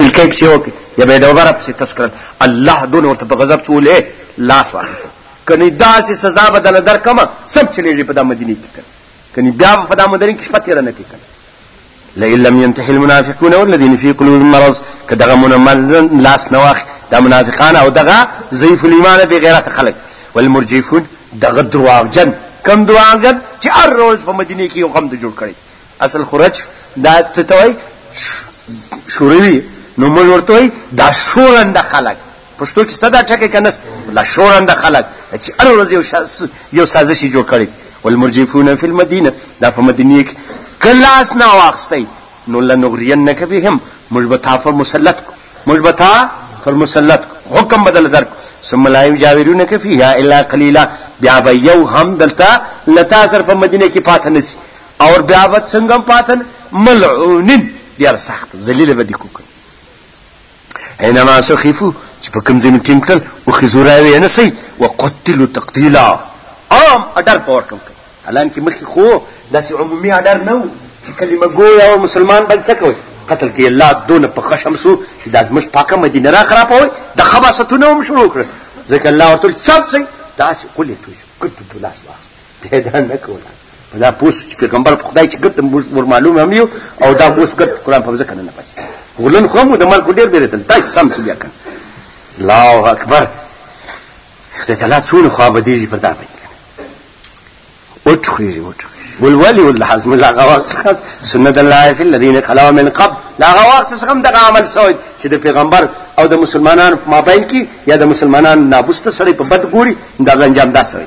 الکیک چې وکړي یا به دوباره پسې تذکر الله دون ورته په غضب چولې لاس واخلي کني داسې سزا بدل در کما سب چلېږي په د مدینه کې کړ کني بیا په د مدینه کې شپه تیر نه کې کړ لئن لم ينتهي المنافقون والذين في قلوبهم مرض کدغه منمل لاس نواخ دا منافقان او دغه ضعیف الايمان به غیرت خلق والمرجفون دغه درواغجن کم درواغجن چې هر روز په مدینه کې یو غم د جوړ کړي اصل خرج دا ته توي شوروي نو موږ ورته وي دا شورند خلک پښتو کې ستدا ټکی کنه دا شورند خلک چې هر ورځ یو یو سازش جوړ کړي والمرجفون فی المدینه دا په مدینه کې کلاس نه واخستای نو لنغرینک بهم موږ به تا پر مسلط کو موږ به تا پر مسلط کو حکم بدل درک ثم لا یجاورونک فیها الا قلیلا بیا به یو هم دلته لتا صرف مدینه کې پاتنه اور بیا به څنګه پاتل ملعونین ډیر سخت ذلیل به دي کوک اینما سخیفو چې په کوم ځای ټینګ کړل او خزوراوي نه سي وقتلوا تقتیلا عام اډر پور کوم الان کې مخي خو داسې عمومي اډر نه و چې کلمه ګویا او مسلمان باندې څه کوي قتل کې الله دونه په خشم سو چې د ازمش پاکه مدینه را خرابوي د خباستونه هم شروع کړ ځکه الله ورته څه څه داسې کولې توي کټو دلاس واخ پیدا نه کوله په دا پوس چې پیغمبر په خدای چې ګرد ور معلوم هم یو او دا پوس ګرد قران په ځکه نه پاتې غلن خو مو د ملک ډیر ډیر تل تاسو سم څه بیا کړ الله اکبر اختلاف څونه خو به دیږي پر دا باندې وټخیږي وټخیږي والولي والحزم لا غواق څخه سنت الله فی الذین خلو من قبل لا غواق څخه دغه عمل سوی چې د پیغمبر او د مسلمانانو په مابین کې یا د مسلمانانو نابوسته سره په بد ګوري دغه انجام دا سوی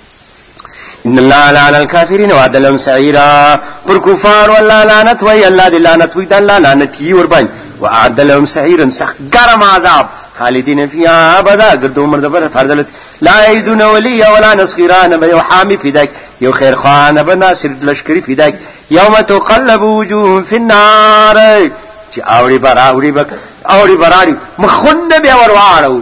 ان الله لعن الكافرين وعد لهم سعيرا پر کفار والله لعنت وي الله دي لعنت وي الله لعنت يور بان وعد لهم سعيرا سخت گرم عذاب خالدين فيها ابدا قد عمر دبر فردلت لا يزون ولي ولا نصيرا نبا يو حامي فداك يو خير خان نبا ناصر لشکری فداك يوم تقلب وجوه في النار چی اوڑی برا اوڑی بک اوڑی براری مخون بیا ورواړو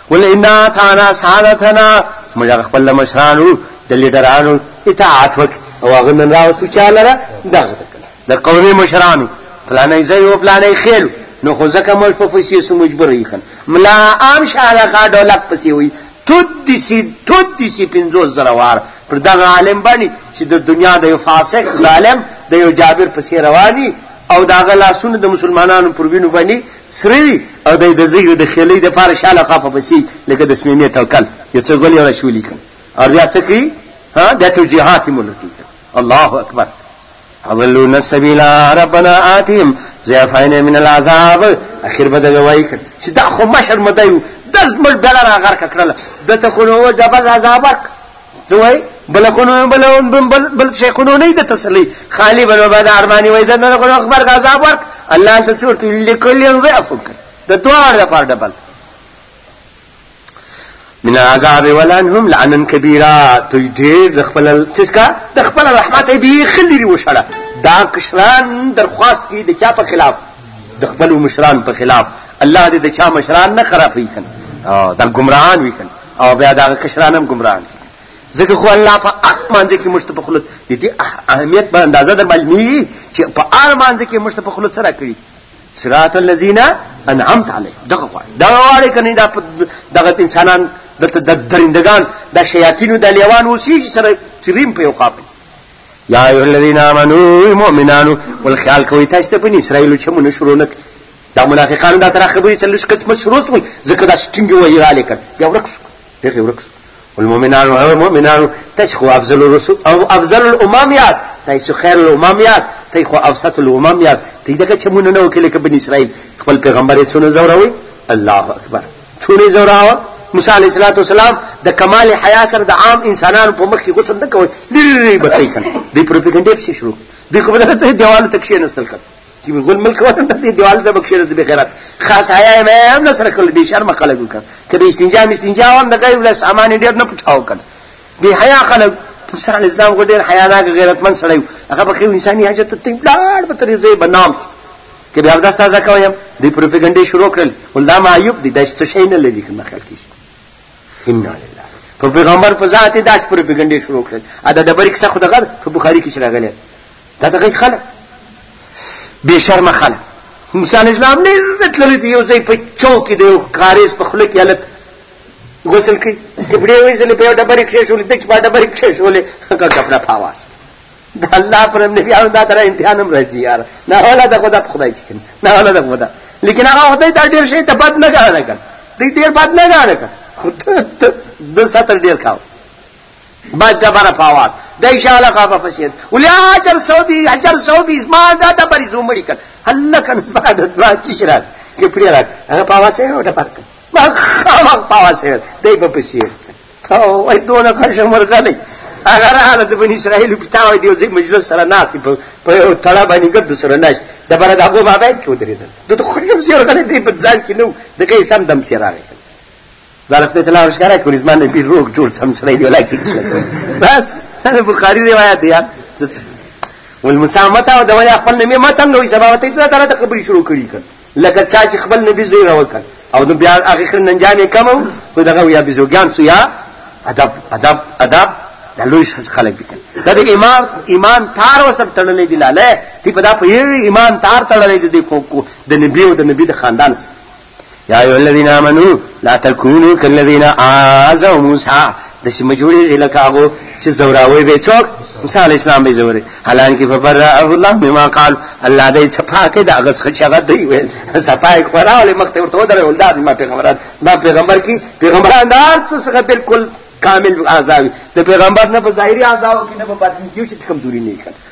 قل ان اطعنا سادتنا موږ هغه خپل مشرانو د لیډرانو اطاعت وک او هغه نن راوستو چا لره دغه د قومي مشرانو فلانه ځای او فلانه خېلو نو خو ځکه مل په فسې سو مجبور یخن ملا عام شاله کا دولت پسې وي تود دي سي تود دي سي 50 زروار پر دغه عالم باندې چې د دنیا د یو فاسق ظالم د یو جابر پسې رواني او داغه لاسونه د مسلمانانو پر وینو باندې سروي او د دزګر د خېلې د پاره شاله خافه پسي لکه د سمېمې توکل یو څه غلي او شولي کوم او بیا څه کوي ها د توجيهات ملکی الله اکبر اضلون السبيل ربنا آتهم زيفين من العذاب اخر بده وای کړ چې دا خو مشر مدایو دز مل بلاره غرق کړل د تخلو جبل عذاب ورک ته وای بل کو نو بل بل بل شي کو نو نه د تسلی خالی بل بعد ارمانی وای دا نه کو خبر غزا ورک الله ته څو لیکل یو ځای افک د دوار د پر ډبل من عذاب ولانهم لعنا كبيرا تو ډیر د خپل چسکا د خپل رحمت به خلری وشړه دا کشران درخواست کی د چا په خلاف د خپل مشران په خلاف الله دې د چا مشران نه خرابې کړي دا گمراهان وي کړي او بیا دا کشران هم گمراه دي ځکه خو الله په اخ مانځ کې مشته په خلوت د دې اهمیت په اندازه در باندې نه چې په اړ مانځ کې مشته په خلوت سره کړی صراط الذين انعمت عليهم دغه غواړي دا غواړي کني دا دغه انسانان دلته د درندگان د شیاطینو د لیوان اوسې چې سره چریم په یو قابل یا ایه الذین آمنو مؤمنانو ول خیال کوي تاسو ته په اسرائیل چې مونږ شروع نکړو دا منافقانو دا ترا خبرې چې لږ کچ مشروع شول ځکه دا سټینګ وایي را لیکل بیا ورک شو دغه ورک شو المؤمنان او المؤمنان تشخو افضل الرسول او افضل الامم یاد تاسو خیر الامم یاست تی خو اوسط الامم یاست تی دغه چې مونږ نه وکړي کې بنی اسرائیل خپل پیغمبر یې څونه زوروي الله اکبر څونه زوراوه موسی علیه السلام د کمال حیا سره د عام انسانانو په مخ کې غسل نه کوي لری بچی کنه دی پروپاګاندا شروع دی خو بدلته دیوال تکشینستل کړ چې ګل ملک وطن ته دیوال ته بکشیر دې بخیرات خاص حیا مې هم نه سره کول به شرم خلک وکړ کله استنجا مې استنجا هم نه کوي بل سامان ډیر نه پټاو کړ به حیا خلک مثال اسلام کو ډیر حیا نه غیرتمن سړی هغه په انساني حاجت ته لاړ په طریق دې بنام کې بیا دا تازه کوي دې پروپاګاندا شروع کړل ولدا ما ایوب دې داس څه شي نه لري کنه خلک شي ان لله په پیغمبر په ذات داس پروپاګاندا شروع کړل ادا د بریک څخه دغه په بخاری کې شراغله دا دغه خلک بې شرمه خلک موسی علیه السلام نه تللی دی یو ځای په چوک کې د یو کاریز په خوله کې هلک غسل کوي کپړې ویستلې په یو ډبرې کښېښولې د چې په ډبرې کښېښولې هغه کپړه په هوا سوه د الله پر نبي او دا تر امتحان هم راځي یار نه ولا د خدا په خدای چې کنه نه ولا د خدا لیکن هغه خدای ته ډیر شي ته بد نه غاړه کړ دې ډیر بد نه غاړه کړ د ستر ډیر کاو بعد دبر فاواز د اشاله خافه فسید ولی اجر سعودي اجر سعودي ما دا د بری زومړي کړ الله کنه ما د دوا چشرا کې پړی را هغه فاواز یې وډه پارک ما خامخ فاواز یې دای په فسید او وای دونه خشه مرغلې هغه رااله د بنی اسرائیل په تاوي دی ځکه مجلس سره ناس دی په یو تړه باندې ګرد سره ناش د بر د هغه بابا کې ودرېدل د خو یو سره غلې دی په ځان کې نو د کې سم دم سره راغی دارس ته تلاو شکر کوي زما نه پیر روغ جوړ سم سره دی ولاکي بس دا بخاری روایت دی والمسامته او د ویا خپل نبی متن نوې سبب ته دا تر تقبل شروع کړی کړ لکه چا چې خپل نبی زوی راوکړ او نو بیا هغه خر ننجامې کمو خو دغه یا بزوګان سو یا ادب ادب ادب د لوی خلک دي دا د ایمان ایمان تار وسب تړلې دي لاله تی په دا په ایمان تار تړلې دي د نبی او د نبی د خاندان سره یا ایو الذین آمنو لا تکونو کالذین آذوا موسی د سیمه جوړېږي لکه هغه چې زوراوی به څوک موسی علی اسلام به زوري حالانکه فبرأه الله مما قال الله دې صفاکه دا غس خچ هغه دی وي صفای خورال مخته ورته ودرې ولداد ما پیغمبران ما پیغمبر کی پیغمبران دا څه بالکل کامل آزاوی د پیغمبر نه په ظاهري آزاو کې نه په باطن کې چې کمزوري نه کړ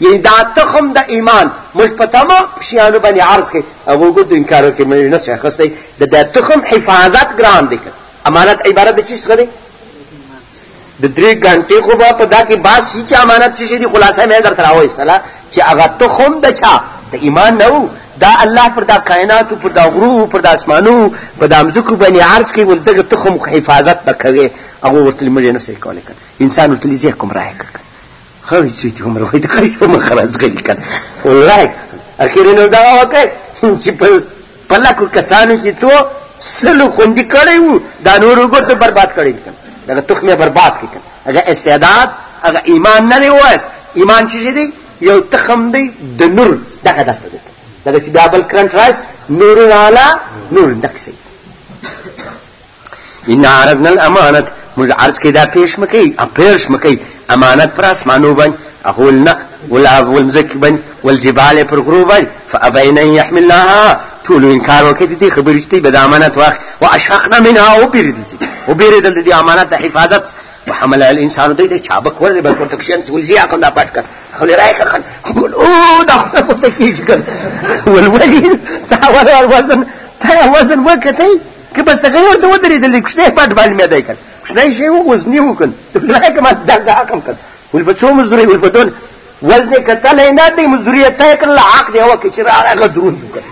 یعنی دا تخم د ایمان موږ په تمه شیانو باندې عرض کړي هغه وګورو انکار وکړي موږ نه څه اخیستی د دا تخم حفاظت ګران دی که امانت عبارت د چی څخه دی د درې ګنټې خو به په دا کې باس شي چې امانت څه شي دي خلاصه مې درته راوایستله چې هغه تخم د چا د ایمان نه وو دا الله پر دا کائناتو پر دا غرو پر دا اسمانو په دا مځکو باندې عرض کوي ول دغه تخم حفاظت به کوي هغه ورته مړي نه سي کولای انسان ورته لږه کوم راهي کوي خو چې ته عمر وای د قیس په مخ راځغلی کړ ولای اخیر نو دا وکړ چې په پلکو کسانو کې تو سلو خوندي کړی وو دا نور وګورته برباد کړی کړ دغه تخمه برباد کړ هغه استعداد هغه ایمان نه دی واست ایمان چې دی یو تخم دی د نور دغه دسته دی دغه چې بیا بل کرنټ رایس نور والا نور دکسي ان عرضنا الامانت موږ عرض کې دا پیش مکې ام پیش مکې امانت پر اسمانو باندې اقول نه ولا والمزك باندې والجبال پر غرو باندې فابين ان يحملناها ټول انکار وکړي دي خبرې چې به د امانت واخ او اشفقنا منها او بیردل دي او بیردل دي امانت د حفاظت وحمل الانسان دوی د چابک ورل بس ورته کښین چې ولزی عقل دا پټ کړ خو لرای کړ خان ګول او دا خو ته کیږي ول ولي تا ول وزن تا وزن وکړي که بس دغه ورته ودرېدل کوچنی پټ باندې مې دی کړ کوچنی شی و وزني وکړ دغه کما دا زه حکم کړ ول په څو مزدوري ول په دون وزن کتل نه دی مزدوري ته کړل حق دی هو چې راغله درون وکړ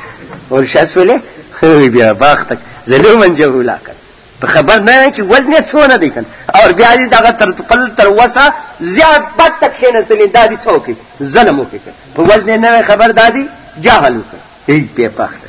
ول شاس ولې خو بیا باختک زلو من جهولا کړ په خبر نه چې وزن یې څونه دی کړ او بیا دې دغه تر خپل تر وسه زیات بد تک شي نه تلین دادی څوک ظلم وکړ په وزن نه خبر دادی جاهل وکړ هی په پخته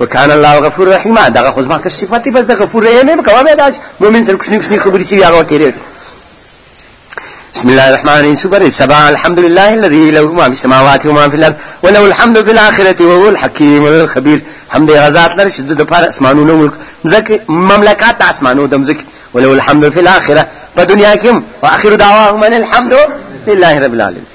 وکانه الله غفور رحیم دغه خو زما که صفات بس دغه غفور رحیم به کومه داج مؤمن سره کوشنی کوشنی خبرې سی هغه تیرې بسم الله الرحمن الرحيم سبحان السبع الحمد لله الذي له ما في السماوات وما في الارض وله الحمد في الاخره وهو الحكيم الخبير حمد غزات لري شد د فار اسمانو نو ملک ځکه مملکات اسمانو دم ځکه وله الحمد في الاخره په دنیا کې او اخر دعواهم الحمد لله رب العالمين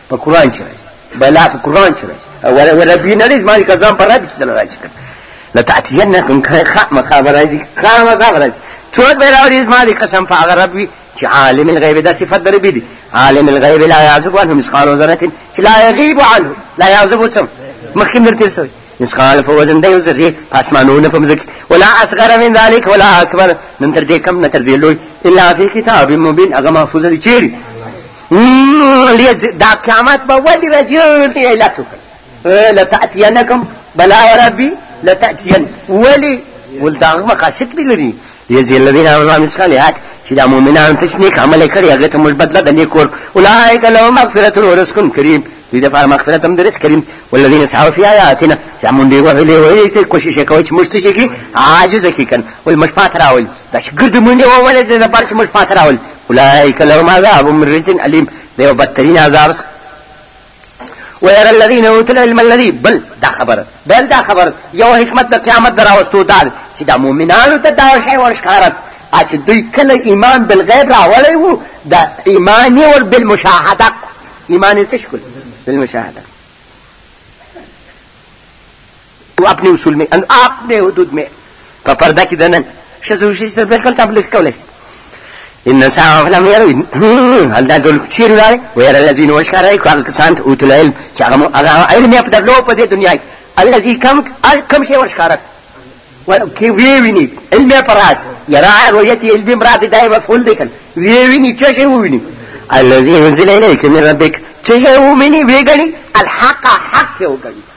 په قران کې راځي بلا په قران کې راځي او ولا بین لري ما کې ځان پر رب کې راځي لتاتینکم خامخ راځي خامخ راځي چوک به راوړي ما دې قسم په هغه رب وي چې عالم الغیب دا صفت درې دي عالم الغیب لا يعزب عنه مثقال ذره لا يغيب عنه لا يعزب څه مخکې درته مثقال په وزن د یو ذرې په اسمانونو په مځکه ولا اصغر من ذلك ولا اکبر نن تر دې کم نه تر دې لوی الا فی کتاب مبین هغه محفوظ دی چیرې دا قیامت به ولې راځي دې علت وکړ لتأتینکم بلا ربی لتأتین ولی ولدا مقاصد به لري یز الذین آمنوا من صالحات چې دا مؤمنان ته چې نیک عمل کړی هغه ته موږ بدله د نیک ور اولئک لهم مغفرة ورزق کریم دوی دپاره مغفرت هم د رزق کریم والذین سعوا فی آیاتنا چې موږ دوی وهلې وهلې ته کوشش یې کوي چې موږ څه شي کړي عاجز یې کړي که نه ولې موږ پاته راولي دا چې ګردې منډې وولې د دپاره چې موږ پاته راولي اولئک لهم عذاب من رجز علیم د یو بدترین عذاب څخه ويرى الذين اوتوا العلم الذي بل دا خبر بل دا خبر یو حکمت د قیامت دراوستو دال چې دا مؤمنانو ته دا شی ورشکارت چې دوی کله ایمان بالغیب راوړی وو دا ایمان یې ور بالمشاهده ایمان یې څه شکل بالمشاهده او خپل اصول می ان خپل حدود می په پرده کې دنن شزو شي چې بالکل تبلیغ کولای شي ان ساعه لم يرين هل دا ټول چیر راي وير الذين وشکرای کال کسان او تل علم چې هغه هغه علم په دغلو په دې دنیا کې الذي كم كم شي وشکرک کې وی ویني علم پر راس یرا رؤیت علم مراد دای مفعول دي کن وی ویني چې شي ویني الذي انزل اليك من ربك چې شي ویني وی غني الحق حق یو غني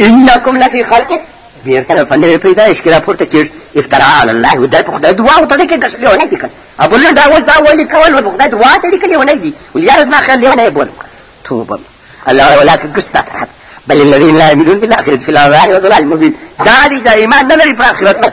انکم لفی خلق ډیر تر فنه پیدا اشکرا را پورته کیږي افترا علی الله ودای په خدای دعا او تړي کې کښې ونه دي کړ ابو الله دا ول دا ولي کول په خدای دعا تړي کې ونه دي ولیا ما خل ونه بول توبه الله ولكن قصت احد بل الذين لا يؤمنون بالاخره في العذاب والضلال المبين دا دي دا ایمان نه لري په اخرت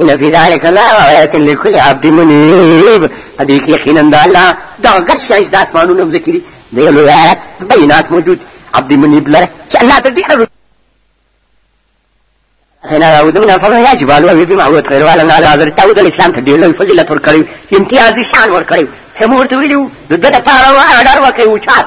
إن في ذلك لآية لكل عبد منيب په دې کې یقینا د الله دغه ګډ شایز د اسمانونو مځکې دي د یو لوی آیات بینات موجود عبد منیب لره چې الله ته ډېره هنا ودمنا فضل يا جبال وهي بمعوت خير وعلى النار حاضر تاود الإسلام تدير له فضل تور کړی امتیازي شان ور کړی سمور ته ویلو د دغه پاره و اډر وکړو چات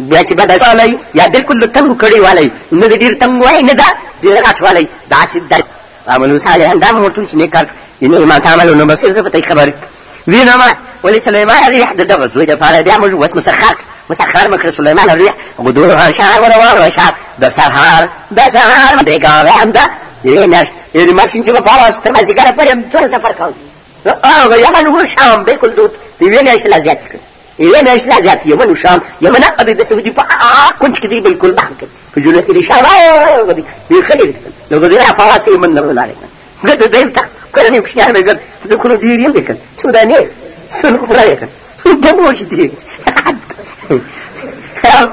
بیا چې بد اسالی یا بالکل تنګ کړی والی نه د ډیر تنګ وای نه دا ډیر غټ والی دا چې د عمل صالح دا مو ټول چې نه کار ان ایمان تعمل نو بصیر زه پته خبر وینا ما ولې سليمان الريح د دغه زوی د فاره بیا موږ وس مسخر مسخر مکر سليمان الريح غدور شهر ولا ولا شهر د سهار د سهار د ګاوې هم دا یې نش یې ماشین چې په فاره ستر مزګار پرې هم څو سفر کاوه او یا نو شام به کول دوت دی وینې شل زیات کړ یوه میاشت لا زیات یمن شام یمن هغه دی د سعودي په کونج کې دی بالکل بحر کې په جنوب کې دی شام هغه دی دی خلې دی نو غزیر افواس یمن نه ولاړ نه د دې تخت کله نه کوشنه نه ګر د کونو دی ریم دی کړ څو دا نه سن کو پرای کړ څو د مو شي دی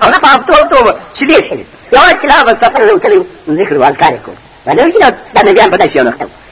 هغه په اپتو تو چې دی شي یو چې لا واستفر نو تلې ذکر واز کار کو باندې چې دا نه بیا په داسې یو نقطه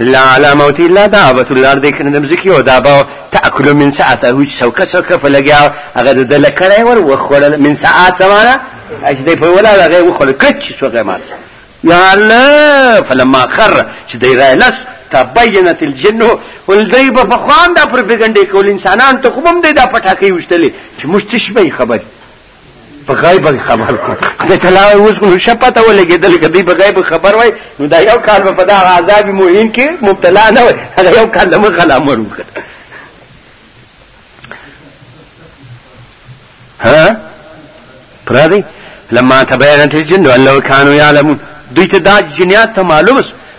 لا على موت الله دابة الارض کنه د مزکی او دابه تاكل من ساعته هیڅ څوکه څوکه په لګیا هغه د لکړې ور وخوړل من ساعت زمانه چې دی په ولا هغه وخوړل کچ څوکه مات یا الله فلما خر چې دی را لس تبینت الجن ول دی په خوان دا پروپاګاندا کول انسانان ته کوم دی دا پټاکې وشتلې چې مستشبې خبر په غیب خبر کو دا تلاوه اوس نو شپته ولګېدل کدی په غیب خبر وای نو دا یو کال په دا عذاب مهین کې مبتلا نه وای هغه یو کال د مخه لا مرو ها پرادی لما تبینت الجن ولو كانوا يعلمون دوی ته دا جنیات ته معلوم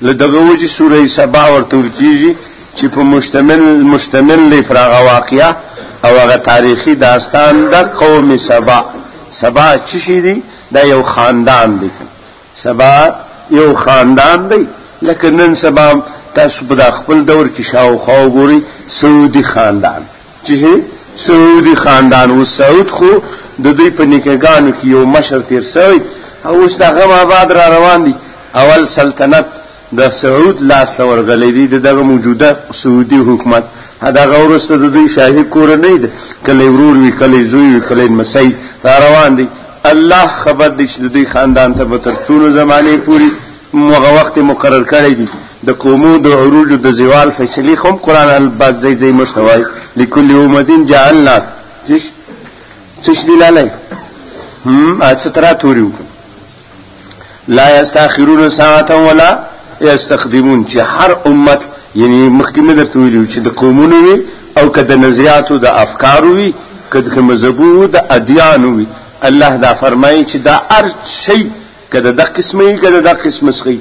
له دغه وجې سوره سبا ورته ویل کېږي چې په مشتمل مشتمل دی پر هغه واقعه او هغه تاریخي داستان د قوم سبا سبا چې شي دی دا یو خاندان دی سبا یو خاندان دی لکه نن سبا تاسو په خپل دور کې شاوخوا وګورئ سعودي خاندان چې سعودي خاندان و سعود خو د دوی په نکګانو کې یو مشر تیر سوی او اوس دغه آباد را روان دي اول سلطنت د سعود لاس ته ورغلی دی دغه موجوده سعودي حکومت دغه ورسته د دوی شاهي کور نه دی کله ورور وی کله زوی وی کله مسیح را روان دي الله خبر دي چې د دوی خاندان ته به تر څونو زمانه پوری موغه وخت مقرر کړی دی د قومو د عروج د زوال فیصله هم قران الباد زی زی مشتوای لكل امدين جعلنا جش چش دی لاله هم اترا توریو لا یستاخرون ساعتا ولا یستقدمون چې هر امت یعنی مخکې مې درته ویلو چې د قومونو وي او که د نظریاتو د افکارو وي که د مذهبو د ادیانو وي الله دا فرمایي چې دا هر شی که د دغه قسمه وي که د دغه قسمه څخه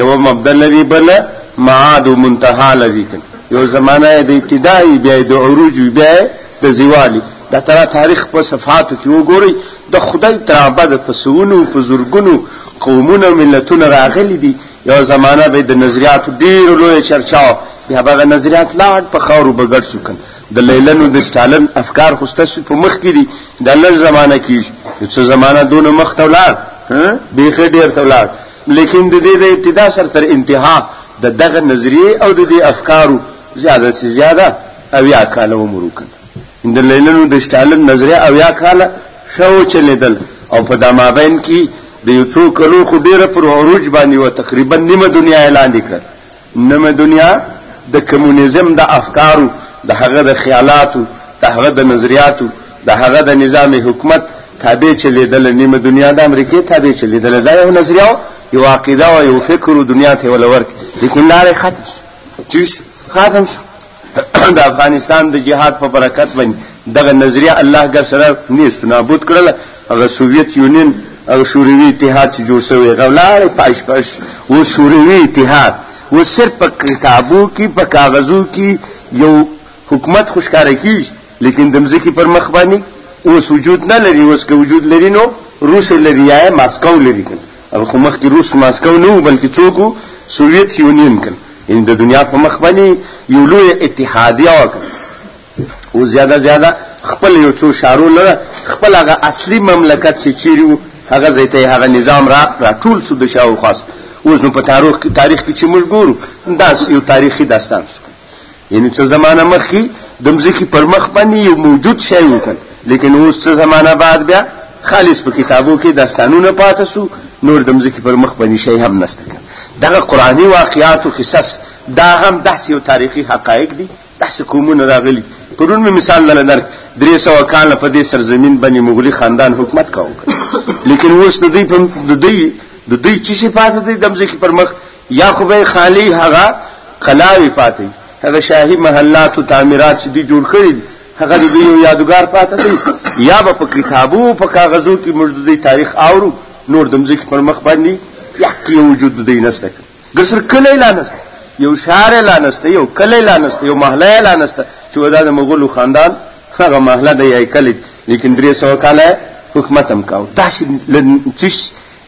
یوه مبدا لري بله معاد او منتها لري که یو زمانه یې د ابتدا وي بیا یې د عروج وي بیا یې د زوال وي دا ترا تاریخ په صفحاتو کې وګورئ د خدای تر ابده په سوونو په زرګونو قومونه ملتونه راغلي دي یو زمانه به د نظریاتو ډېرو لویه چرچا وه بیا به هغه نظریات لاړ په خاورو به ګډ شو که د لیلن او د سټالن افکار خو ستاسو په مخ کې دي د لږ زمانہ کې څه زمانہ دونه مخ ته ولاړ به خې ډیر ته ولاړ لیکن د دې د ابتدا سر تر انتها د دغه نظریه او د دې افکارو زیاده سي زیاده او یا کال عمر وکړ د لیلن او د سټالن نظریه او یا کال شو چلیدل او په دمابین کې د یو څو کلو خو ډیره پر عروج باندې و تقریبا نیمه دنیا اعلان کړ نمه دنیا د کمونیزم د افکارو د هغه د خیالاتو د هغه د نظریاتو د هغه د نظام حکومت تابع چلیدل نیمه دنیا د امریکای تابع چلیدل دا یو نظریه یو عقیده او یو فکر دنیا ته ولور لیکن لارې ختم شو ختم شو د افغانستان د جهاد په برکت باندې دغه نظریه الله ګر سره نیست نابود کړل هغه سوویت یونین او شوروي اتحاد چې جوړ شوی غولاړ پاش پاش و شوروي اتحاد و صرف په کتابو کې په کاغذو کې یو حکومت خوشکار کیږي لیکن د مزکی پر مخ باندې اوس وجود نه لري اوس که وجود لري نو روس لري یا ماسکو لري هغه خو مخکې روس ماسکو نه و بلکې څوک و سوویت یونین کړ یعنې د دنیا په مخ باندې یو لوی اتحادیه وکړه او زیاده زیاده خپل یو څو شارو لره خپل هغه اصلي مملکت چې چیرې و هغه ځای ته هغه نظام را راټول سو د شاوخوا اوس نو په تاریخ کې چې موږ ګورو دا یو تاریخي داستان سو یعنی څه زمانہ مخکې د مزکی پر مخ باندې یو موجود شی وکړ لیکن اوس څه زمانہ بعد بیا خالص په کتابو کې داستانونه پاتې سو نور د مزکی پر مخ باندې شی هم نشته دغه قرآنی واقعات او قصص دا هم داسې یو تاریخي حقایق دي داسې قومونه راغلي پرون مې مثال دل درک درې سوه کاله په دې سرزمین باندې مغلي خاندان حکومت کاوه لیکن اوس د دوی د دوی د دوی چې صفات دي د مزکی پر مخ یا خو به خالی هغه قلاوی پاتې هغه شاهي محلات او تعمیرات چې دی جوړ کړی دي هغه د یو یادګار پاتې دی یا به په کتابو په کاغذو کې موږ د تاریخ اورو نور د مزګ پر مخ باندې یقی وجود دی نسته ګسر کله لا نسته یو شهر لا نسته یو کله لا نسته یو محله لا نسته چې ودا د مغولو خاندان هغه محله دی یې کلی لیکن درې سو کاله حکومت هم کاو داسې لږ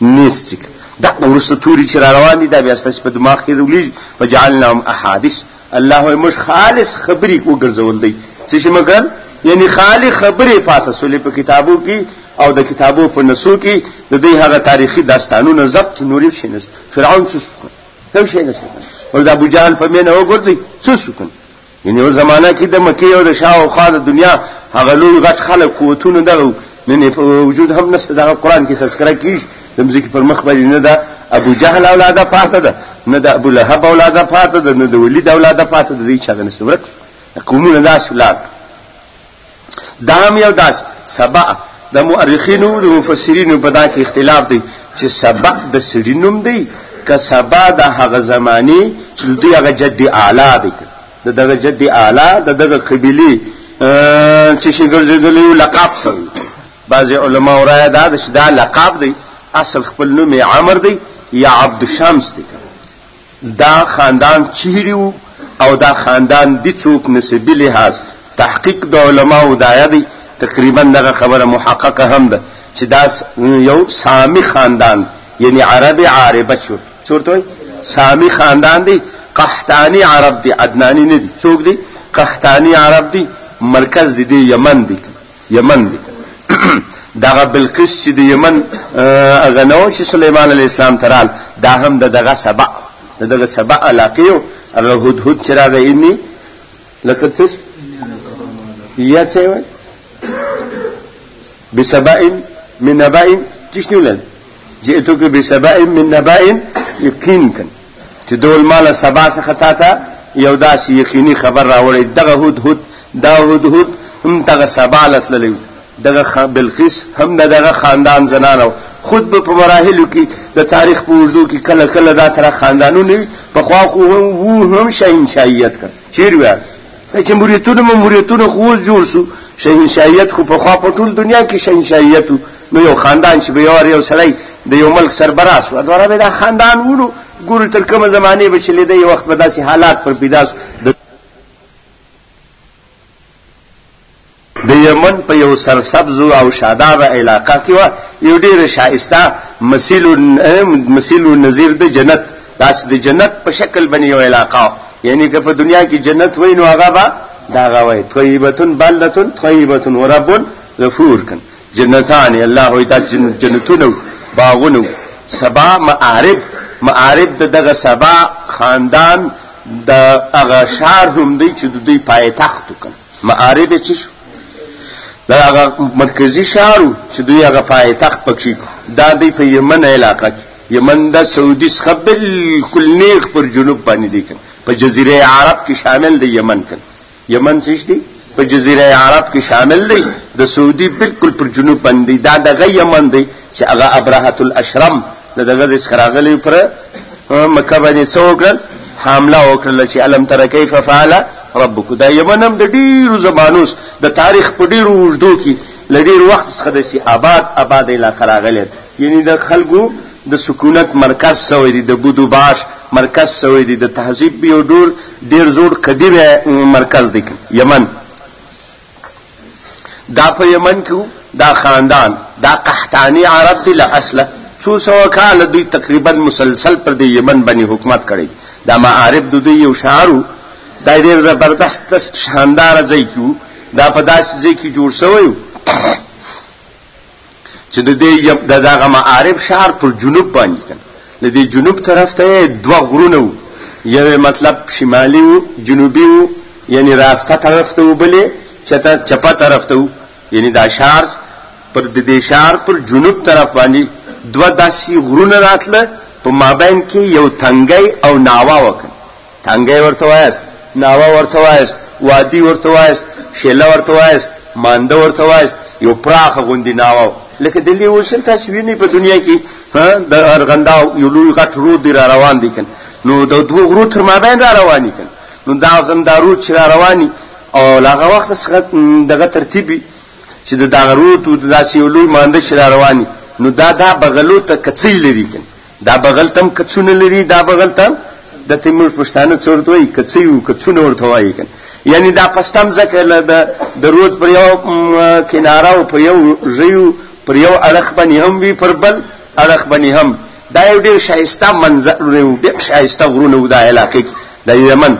نیستک دغه ورسته توري چې را روان دي دا بیا ستاسو په دماغ کې ولې فجعلناهم احادث الله موږ خالص خبرې وګرځول دی څه شي مګر یعنی خالی خبرې پاتې سولې په کتابو کې او د کتابو په نسو کې د دې هغه تاریخي داستانونو ضبط نوري شینس فرعون څه څه څه شینس او د ابو جهل په مینه وګورځي څه څه یعنی یو زمانہ کې د مکې او د شاه او خا د دنیا هغه لوی غټ خلک قوتونه دغه نن په وجود هم نشته د قران کې تذکرہ کیږي د مزکی پر مخ باندې نه ده ابو جهل اولاده پاته ده نه ده ابو لهب اولاده پاته ده نه ده ولید اولاده پاته ده دې چا نه سورک قومونه داس ولاد دام یو داس سبا د مؤرخینو د مفسرینو په دا کې اختلاف دی چې سبا د سړي نوم دی که سبا د هغه زماني چې دوی هغه جد اعلی دی د دغه جد اعلی د دغه قبيله چې شګرځېدلی یو لقب سوی بعضی علما ورای دا چې دا لقب دی اصل خپل نوم عمر دی یا عبد شمس دی دا خاندان چیرې وو او دا خاندان د څوک نسبی لحاظ تحقیق د علماو دایا دی تقریبا دغه خبره محققه هم ده چې دا یو سامی خاندان یعنی عرب عاربه چور چورته سامی خاندان دی قحطانی عرب دی عدنانی نه دی څوک دی قحطانی عرب دی مرکز دی دی یمن دی یمن دی دغه بلقیس چې د یمن هغه نو چې سليمان عليه السلام ترال دا هم د دغه سبع دغه سبع علاقه یو هغه هدهد چې راغی انی لکه څه یا څه وای بسبع من نبأ تشنو لن جئتك بسبأ من نبأ يقين كن چې دول مال سبا څخه تا ته یو داسې یقیني خبر راوړی دغه هود هود دا هود هود هم دغه سبا لتللی دغه بلقیس هم دغه خاندان زنانو خود به په مراحلو کې د تاریخ په اوږدو کې کله کله دا تر خاندانونه وي په خوا خو هم وو هم شهنشاهیت کړ چیر ویا جمهوریتونه مموریتونه خو جوړ شو شهنشاهیت خو په خوا په ټول دنیا کې شهنشاهیت نو یو خاندان چې به یو یو سړی د یو ملک سربراه شو دواره به دا خاندان وونو ګورو تر کومه زمانه به چې لیدې یو وخت به داسې حالات پر پیدا شو د یمن په یو سرسبز او شاداب علاقہ کې و یو ډیر شایسته مسیل مسیل نذیر د جنت داس د جنت په شکل بنی یو علاقہ یعنی که په دنیا کې جنت وای نو هغه با دا غوي طیبتن بلتن طیبتن ورب غفور کن جنتان الله وي تا جنتونو باغونو سبا معارب معارب د دغه سبا خاندان د هغه شهر هم دی چې د دوی پایتخت وکړ معارب چې شو دا هغه مرکزی شهر چې دوی هغه پایتخت پکې دا دی په یمن علاقې کې یمن د سعودي څخه بالکل نیغ پر جنوب باندې دی په جزیره عرب کې شامل دی یمن کې یمن څه دي په جزیره عرب کې شامل دی د سعودي بالکل پر جنوب باندې دا د غیمن دی چې هغه ابراهه الاشرم د دغه ځخ راغلی پر مکه باندې څوکړه حمله وکړه چې علم تر کیف فعل ربک دا یمن هم د ډیرو زمانوس د تاریخ په ډیرو وجدو کې لډیر وخت څخه د سی آباد آباد علاقې راغلی یعنی د خلکو د سکونت مرکز سوی دی د بودو باش مرکز سوی دی د تهذیب یو ډول ډیر زوړ قدیم مرکز دی یمن دا په یمن کې دا خاندان دا قحطانی عرب دی له اصله څو سو کال دوی تقریبا مسلسل پر دی یمن باندې حکومت کړی دا معارف د دوی یو شعارو دا ډیر زبردست شاندار ځای کیو دا په داسې ځای کې جوړ شوی چې د دې د دغه معارف شهر پر جنوب باندې کړ د دې جنوب طرف ته دوه غرونه وو یوه مطلب شمالي وو جنوبي وو یعنی راسته طرف ته وبلې چته چپا طرف ته وو یعنی دا شهر پر د دې شهر پر جنوب طرف باندې دوه داسي غرونه راتله په مابین کې یو تنګي او ناوا وکړ تنګی ورته وایاست ناوه ورته وایاست وادي ورته وایاست شیله ورته وایاست مانده ورته وایاست یو پراخه غوندي ناوه لکه د لیو شل تاسو ویني په دنیا کې د ارغندا یو لوی غټ رود دی را روان دی کن نو د دوه غرو تر مابین را رواني کن نو دا غندارو چې را رواني او لاغه وخت څخه دغه ترتیبي چې د دغه رود او داسې یو لوی مانده چې را رواني نو دا دا بغلو ته کڅی لري کن دا بغل تم کڅونه لري دا بغل تم د تیمور پښتانه څورته وي کڅي یو کڅونه ورته وایي کنه یعنی دا پښتم ځکه له د رود پر یو کناره او پر یو ژیو پر یو اړخ باندې هم وی پر بل اړخ باندې هم دا یو ډیر شایسته منظر یو ډیر شایسته غرونه و دا علاقې د یمن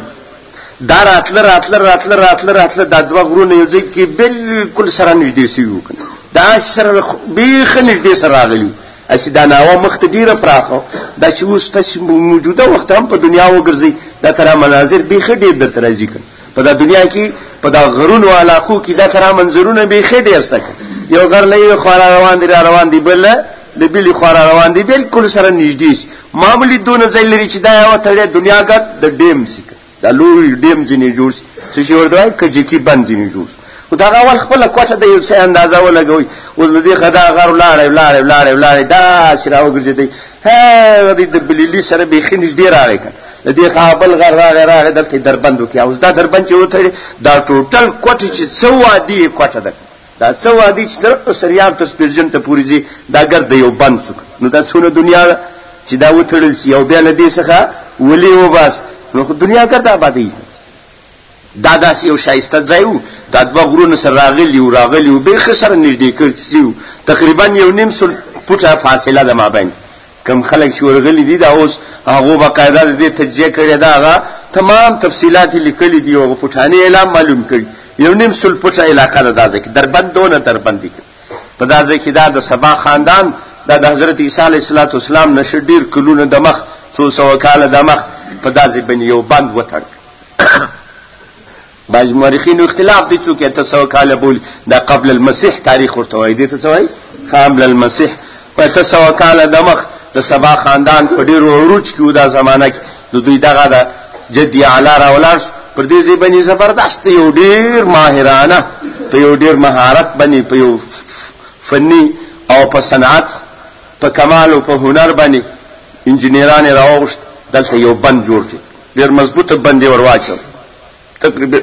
دا راتل راتل راتل راتل راتل دا دوه غرونه یو ځکه بالکل سره نږدې شي وکړه دا سره بیخ نږدې سره راغلی اسی دا ناوه مخته ډیره پراخه دا چې اوس تاسو موجوده وخت هم په دنیا وګرځي دا ترا مناظر به خې ډیر درته راځي کړ په دا دنیا کې په دا غرونو علاقو کې دا ترا منظرونه به خې ډیر سک یو غر لې خورا روان دي روان دي بل د بل خورا روان دي بالکل سره نږدې معمولی دونه ځای لري چې دا یو تړې دنیا ګټ د ډیم سکه دا لوی ډیم ځینې جوړ شي څه شي ورته وایي کجکی بند ځینې جوړ شي خو دا غول خپل کوټه د یو څه اندازه ولګوي او د دې خدا غر لاړې لاړې لاړې لاړې دا شراو ګرځي هغه د بلیلی سره به خنځ دی راغی د دې خابل غر راغی راغی دلته دربندو کې اوس دا دربند چې وته دا ټوټل کوټه چې څو وادي کوټه ده دا څه وادي چې تر سریاب تر سپیرجن ته پوری دي دا ګر د یو بند څوک نو دا څونه دنیا چې دا وتړل سی او بیا لدی څخه ولي و بس نو دنیا کرتا آبادی دا داسې یو شایسته ځای وو دا دوه غرونه سره راغلي وو راغلي وو بیخي سره نږدې کړي تقریبا یو نیم سل فوټه فاصله ده مابین کم خلک چې ورغلي دي دا اوس هغه باقاعده د تجزیه کړي دا هغه تمام تفصيلات لیکلي دي او پټاني اعلان معلوم کړي یو نیم سل پټه علاقه ده دا ځکه دربندونه دربندې کړي په دا ځکه دا د سبا خاندان دا د حضرت عیسی علیه السلام نشه ډیر کلونه د مخ څو سو کال د مخ په دا ځبن یو بند وتړ بعض مورخینو اختلاف دي چې کته سو کال بول دا قبل المسيح تاریخ ورته وایي دي ته وایي قبل المسيح په ته سو کال د مخ د سبا خاندان په ډیر عروج کې ودا زمانہ کې د دوی دغه د جدي اعلی را ولار پر دې ځې باندې زبردست یو ډیر ماهرانه په یو ډیر مهارت باندې په یو فني او په صنعت په کمال او په هنر باندې انجنیران راوغشت دلته یو بند جوړ کړ ډیر مضبوط بند ورواچو تقریبا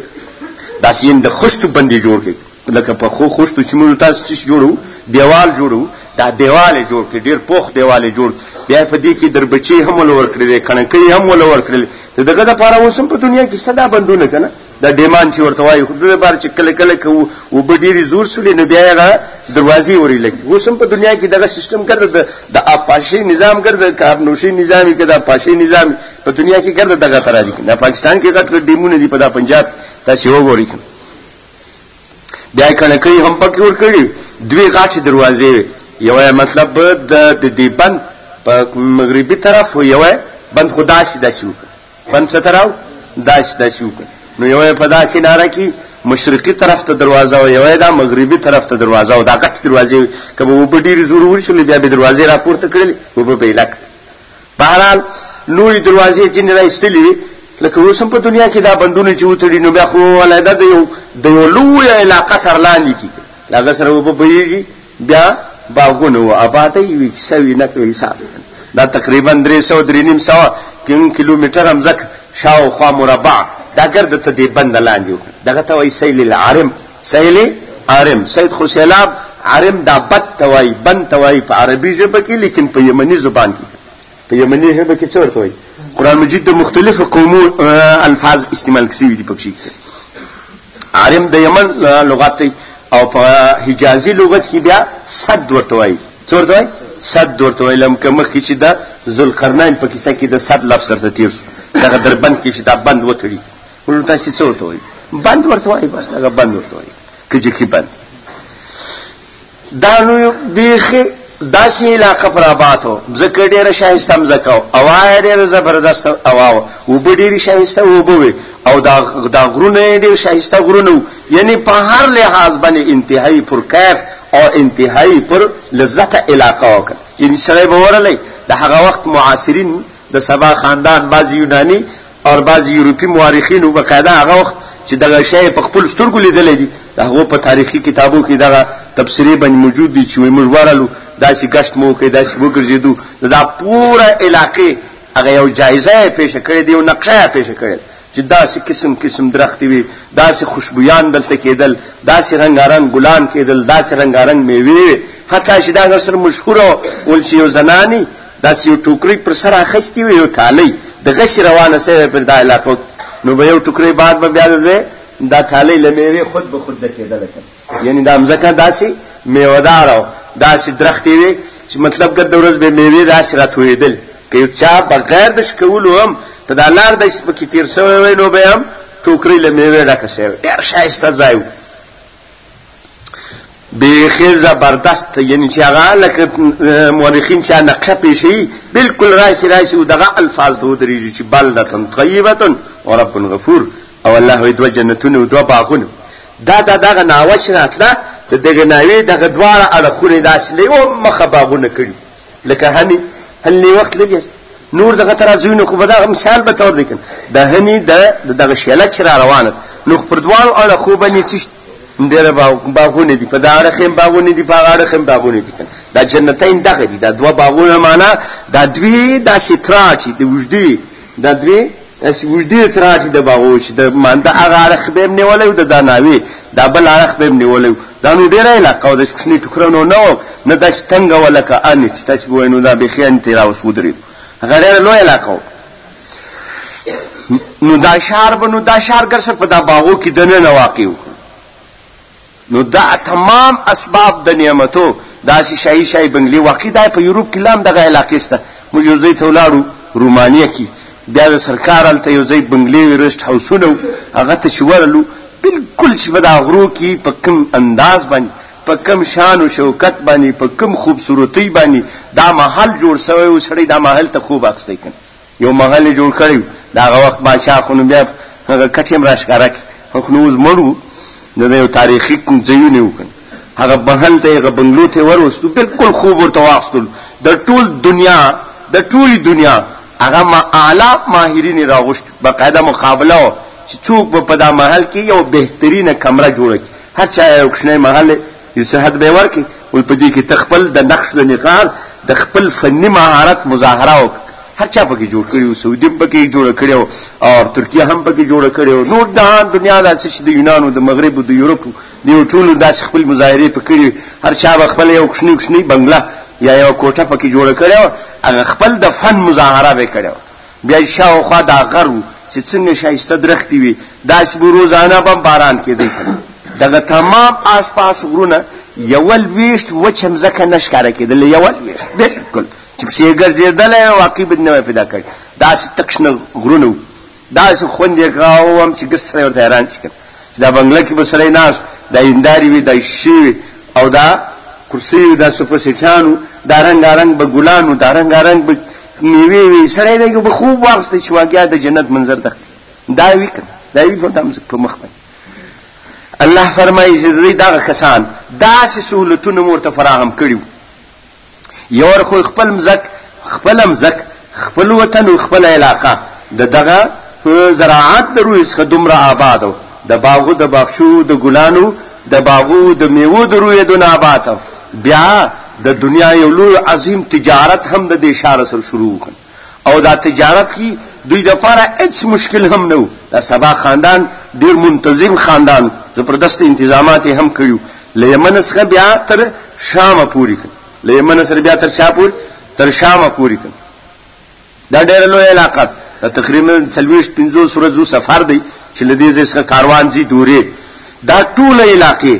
داسې د خشتو باندې جوړ کړي لکه په خو خشتو چې موږ تاسو چې جوړو دیوال جوړو دا دیوال جوړ کړي ډیر پوخ دیوال جوړ بیا په دې کې در بچي هم ولور کړل کڼکې هم ولور کړل دغه د پاره اوسم په دنیا کې صدا بندونه کنه دا ډیمان چې ورته وایي خو دغه بار چې کله کله کو و به ډیری زور سړي نو بیا هغه دروازې وري لګي اوسم په دنیا کې دغه سیستم کړ د اپاشي نظام کړ د کارنوشي نظام کې د اپاشي نظام په دنیا کې ګرد دغه تر دي نه پاکستان کې غټ ډیمونه دي په دا پنجاب تاسو وګورئ بیا کنه کوي هم پکې ور کړی دوی غاټ دروازې یو مطلب د د دې بند په مغربي طرف یو بند خدا شي داسو بند څه تراو داش داسو نو یو په دا کناره کې مشرقي طرف ته دروازه او یو دا مغربي طرف ته دروازه او دا غټ دروازې کبه وبډيري ضروري شول بیا به دروازې راپورته کړل وبې لک بهرحال لوی دروازې ځینې را ایستلې وي لکه اوس هم په دنیا کې دا بندونه چې وتړي نو بیا خو ولایدا د یو د یو لوی علاقه تر لاندې کی لاګه سره وب بهږي بیا باغونه او آبادې وي سوي نه کوي حساب دا تقریبا 300 درې نیم سو کیم کیلومتر هم زک شاو خوا مربع دا ګرد ته دی بند لاندې دغه ته وایي سیل العارم سیل عارم سید خو سیلاب عارم دا بد توای بن توای په عربي ژبه کې لیکن په یمني زبان کې په یمني ژبه کې څه ورته وای قران مجید د مختلفو قومو الفاظ استعمال کړي دي پکې عارم د یمن لغت او په حجازي لغت کې بیا صد ورته وای څه ورته وای صد ورته وای لم کوم کې چې د ذوالقرنین په کیسه کې د صد لفظ سره تیر دغه دربند کې چې دا بند وتړي ورو تاسو څه ورته وایي بند ورته وایي بس هغه بند ورته وایي کجې کې بند دا نو بیخي داسې علاقه پر آباتو ځکه ډېره شایسته مځکه او هوا یې ډېره زبردسته هوا وه اوبه ډېرې شایسته اوبه وې او دا دا غرونه یې ډېر شایسته غرونه وو یعنی په هر لحاظ باندې انتهایی پر کیف او انتهایی پر لذت علاقه وکړه چې سړی به ورلی د هغه وخت معاصرین د سبا خاندان بعضې یوناني او بعض یورپی مورخینو په قاعده هغه وخت چې دغه شی په خپل سترګو لیدل دي هغه په تاریخي کتابو کې دغه تفسیرې باندې موجود دي چې موږ ورالو داسې گشت مو کې داسې وګرځیدو دا پوره علاقې هغه یو جایزه پیش کړې دی او نقشه پیش کړې چې داسې قسم قسم درخت وي داسې خوشبویان دلته کېدل داسې رنگارنګ ګلان کېدل داسې رنگارنګ میوې حتی چې دا سره مشهور ول چې یو زنانی داسې یو ټوکرۍ پر سر اخیستې وي یو تالۍ د غشي روانه سوې پر دا علاقو نو به یو ټوکرۍ بعد به بیا دی دا تالۍ له میوې خود به خود ډکېدله که یعنی دا مځکه داسې میوهدار او داسې درختې وې چې مطلب ګرده ورځ به میوې داسې راتوېدل که یو چا بغیر د شکولو هم په دا لار داسې پکې تېر سوی وی نو به هم ټوکرۍ له میوې ډکه سوی ډېر ښایسته ځای و بیخی زبردست یعنی چې هغه لکه مورخین چې نقشه پیشي بالکل راشي راشي او دغه الفاظ ته ودرېږي چې بلدتن طیبتن او رب غفور او الله وي دوه جنتونه او دوه باغونه دا دا دغه ناوچ راتله د دغه ناوی دغه دواړه اړخونه داسې له یو مخه باغونه کړي لکه هني هني وخت لګي نور دغه ترازوی نو خو به دا مثال به تور دیکن د هني د دغه شیله چې را روانه نو پر دوال اړه خو به نه چی ډېر باغونه دي په دا اړه خیم باغونه دي په اړه خیم باغونه دي دا جنتین دغه دي دا دوه باغونه معنا دا دوی دا ستراټي د وجدي دا دوی اسی وجدی تراتی د باغو چې د مانده هغه اړخ به هم نیولی او د داناوي دا بل اړخ به هم نیولی دا نو ډېره علاقه وه داسې کوچني ټوکرنو نه وه نه داسې تنګه وه لکه انې چې تاسې به وایي نو دا بیخي انې ترې راوس ودرېدو هغه ډېره لوی علاقه وه نو دا شهر به نو دا شهر ګرسه په دا باغو کې دننه واقع و نو دا تمام اسباب د نعمتو دا چې شاهي شاهي بنگلي واقع دا په یورپ کې لام دغه علاقې سته موږ یو ځای ته ولاړو رومانیا کې بیا د سرکار هلته یو ځای بنگلې رسټ هاوسونه هغه ته چې ورلو بالکل چې به دا غرو کې په کوم انداز باندې په کم شان او شوکت باندې په کم خوبصورتۍ باندې دا محل جوړ شوی او سړی دا محل ته خوب اخستې کړي یو محل یې جوړ کړی و، د هغه وخت باچا خو نو بیا هغه کټ هم راشکاره کړ، هغه خو نو اوس مړ و، د ده یو تاریخي کوم ځایونه یې وکتل، هغه محل ته یې، هغه بنګلو ته یې وروستو، بلکل خوب ورته واخستلو، د ټول دنیا، د ټولې دنیا هغه ما اعلی ماهرین یې راغوښتي وو، باقاعده مقابله وه چې څوک به په دا محل کې یوه بهترینه کمره جوړه کړي، هر چا یو کوچنی محل یوڅ حق دی ورکی وي په دې کې تخپل د نقش د نقار د خپل فني مهارت مظاهره او هر چا پکې جوړ کړیو سعودي پکې جوړ کړیو او ترکیه هم پکې جوړ کړیو نور د دنیا د چې د یونانو د مغرب او د یورپ د یو ټولو د خپل مظاهره پکې هر چا خپل یو کښنی کښنی بنگلا یا یو کوټه پکې جوړ کړیو هغه خپل د فن مظاهره وکړیو بیا یې شاوخوا دا غر و چې څنګه شایسته درختې وي داسې به روزانه به باران کېدی دغه تمام آسپاس غرونه یو لویشت وچه مځکه نه ښکاره کېدله یو لویشت بلکل چې پسې یې ګرځېدلی واقعي به نه پیدا کړي داسې تک شنه غرونه وو داسې خوند یې کاوه هم چې ګر سړی ورته حیران شي چې دا بنګله کې به سړی ناست دا هندارې وي دا شي وي او دا کرسۍ وي دا سوفه سیټیان وو دا رنګارنګ به ګلان وو دا رنګارنګ به میوي وی سره دی په خوب واغست چې واګیا د جنت منظر تختی دا وی کړ دا وی په تاسو په مخ باندې الله فرمایي چې دوی دا کسان داسې سہولتونه مرته فراهم کړیو یور خو خپل مزک خپل مزک خپل وطن او خپل علاقہ د دغه زراعت د روح څخه دومره آباد د باغو د باغچو د ګلانو د باغو د میوو د رویدو نه آباد بیا د دنیا یو لوی عظیم تجارت هم د دې شار سره شروع وکړ او دا تجارت کی دوی د پاره هیڅ مشکل هم نه و دا سبا خاندان ډیر منتظم خاندان زبردست انتظامات هم کړیو لیمن څخه بیا تر شام پوری کړ لیمن سره بیا تر شام پوری تر شام پوری کړ دا ډېره لویه علاقه ده، دا تقریبا څلوېښت پنځوس ورځو سفر دی چې له دې ځای څخه کاروان ځي، دورې دا ټوله علاقې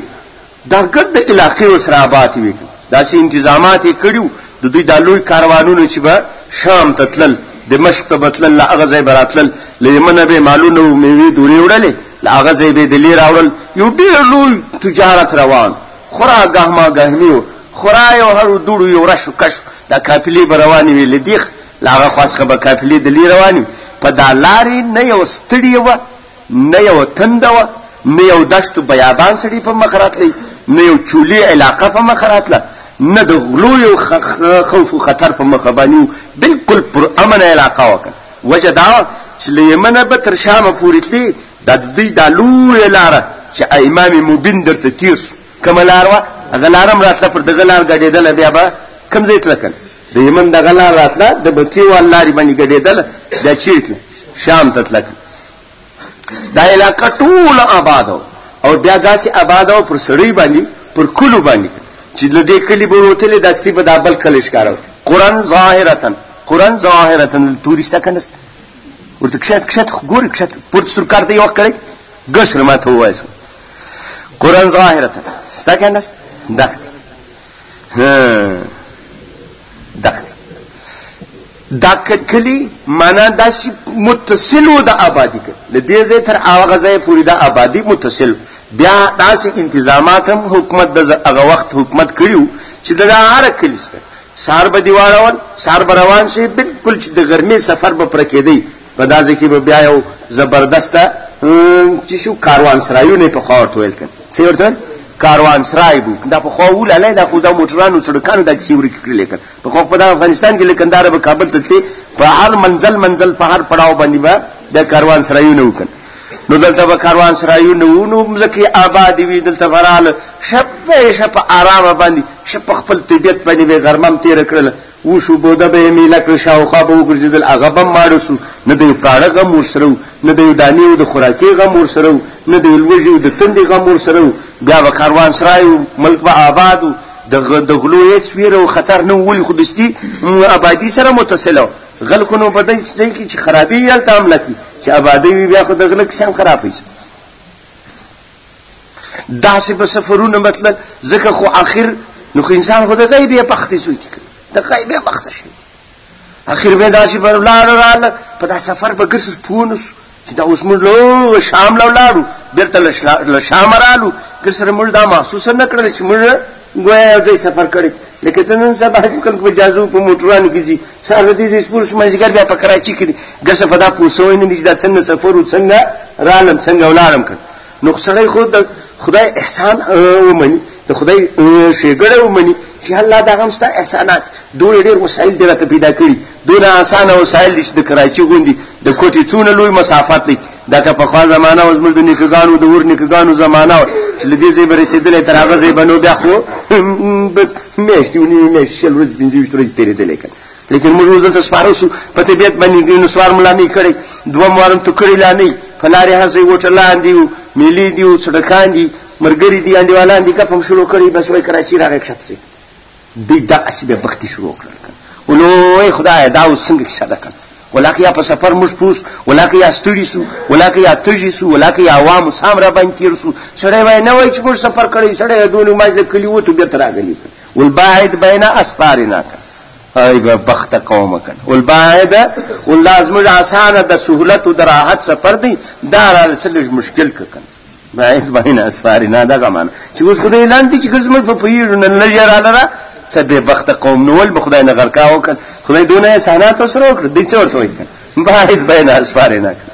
دا ګرده علاقې ورسره آباتې وې، داسې انتظامات یې کړي وو، د دوی دا لوی کاروانونه چې به شام ته تلل، دمشق ته به تلل، له هغه ځایه به راتلل، له یمنه به یې مالونه او مېوې دورې وړلې، له هغه ځایه به یې دلې راوړل، یو ډېر لوی تجارت روان و. خورا ګهما ګهمیو خورا یو هر دوړو یو رش کش دا کاپلی برواني وی لدیخ لاغه خاص خبر کاپلی د لی رواني په دا لارې نه یو ستړي و نه یو تند و نه یو دشت بیابان سړي په مخ راتلی نه یو چولي علاقه په مخ راتله نه د غلو یو خوف خطر په مخ باندې بالکل پر امن علاقه وکړه وجه دا چې له یمنه به تر شامه پورې تللی دا د دوی دا لویه لاره چې امام مبین درته تیر سو کومه لار وه هغه لاره هم راتله پر دغه لار ګډېدله بیا به کوم ځای تله کنه د یمن دغه لار راتله د بکې وال لارې باندې ګډېدله دا چیرې تله شام ته تله دا علاقه ټوله آباد وه او بیا داسې آباد وه پر سړی باندې پر کلو باندې چې له دې کلي به وتلې داسې به دا بل کلی ښکاره قرآن ظاهرتن قرآن ظاهرتن تورسته کنه ورته کښت کښت خو ګوري کښت پورته سور کار ته یې وخت کړی ګس نه ماته ووایه سم قرآن ظاهره ته ستا که نه دغه دی دغه دی دا کلی معنا داسې متصل و د آبادي کې له دې ځای تر هغه ځای پورې د آبادي متصل بیا داسې انتظامات هم حکومت د هغه وخت حکومت کړیو چې د هر کلی سپه سار به دیواړول سار به روان شي بالکل چې د ګرمي سفر به پر کېدی په دازې کې به بیا یو زبردسته چې شو کاروان سرایونه په خاورت ویل کړ څه ورته کاروان سرای بو دا په خو ولاله دا خو دا موټرانو سړکانو د سیوري کې لیکل په خو په افغانستان کې لکندار به کابل ته په هر منزل منزل په هر پړاو باندې به د کاروان سرایونه وکړ نو دلته به کاروان سرایونه وو نو مځکې آبادې وي دلته به راله ښه به یې ښه په ارامه باندې ښه په خپل طبیعت باندې به یې غرمه هم تېره کړله وشو بوده به یې میله کړه شاوخوا به وګرځېدل هغه به هم ماړه سو نه د یو پراړه غم ورسره و نه د یو دانې و د خوراکې غم ورسره و نه د یو لوږې و د تندې غم ورسره و بیا به کاروان سرای و ملک به آباد و د غلو هېڅ ویره او خطر نه و ولې خو دستي آبادي سره متصله غل خو نو په دې ځای کې چې خرابې یې هلته حمله کوي چې ابادۍ وي بیا خو د غله کیسه هم خرابه وي داسې به سفرونه به تلل ځکه خو اخر نو خو انسان خو د غیبې پختی سوی کې د غیبې پخته شي اخر به داسې به لاړ راله په دا سفر به ګرځي پونس چې دا اوس موږ له شام له لاړو بیرته له شام رالو که سره موږ دا محسوس نه کړل چې موږ ګویا یو ځای سفر کړی لکه ته نن سبا خلک په جازو په موټرانو کې ځي سره دې چې سپور شمزګر بیا په کراچي کې دي ګسه فدا پوسوي نه دي دا څنګه سفر او څنګه رالم څنګه ولارم کړ نو سړی خو د خدای احسان ومني د خدای شیګړه ومني چې الله دا هم ستا احسانات دوی ډېر وسایل دی راته پیدا کړي دونه اسانه وسایل دي چې د کراچي غوندي د کوټې څونه لوی مسافت دی دا که په خوا زمانہ او زموږ د نیکګانو د ور نیکګانو زمانہ چې لدې زی به رسیدلې تر هغه زی بنو بیا خو میاشتې ونی میاشتې شل ورځې پنځه ویشت ورځې تېرېدلې کړه لیکن موږ اوس دلته سپاره شو په طبیعت باندې نو سوار ملا نه کړي دوه مورم تو کړي لا نه فلاره هر ځای وټر لاندې وو ملي دی او سړکان دي مرګري دي انډیوالان دي کپم شروع کړي بس وای کراچي راغی کښته سي د دا اسبه بختی شروع کړل ولوی خدای دا اوس څنګه کیسه ده کړه ولاکه یا په سفر موږ پوس ولاکه یا ستړي سو ولاکه یا تږي سو ولاکه یا عوام سام را باندې تیر سو سړی وای نه وای چې موږ سفر کړی سړی دونه ماجه کلی وته بیرته راغلی ول باعد بین اسفارنا ای به بخت قوم کړ ول باید ول لازم آسان د سہولت او د راحت سفر دی دا را لسلج مشکل ککن باید باین اسفار نه دا غمان چې اوس خدای اعلان دي چې ګزمن په پیړو نه لجر علره څه به بخت قوم نو ول خدای نه غرکا وکړ خدای دونه احسانات سره وکړ دي څور څوې باید باین اسفار نه کړ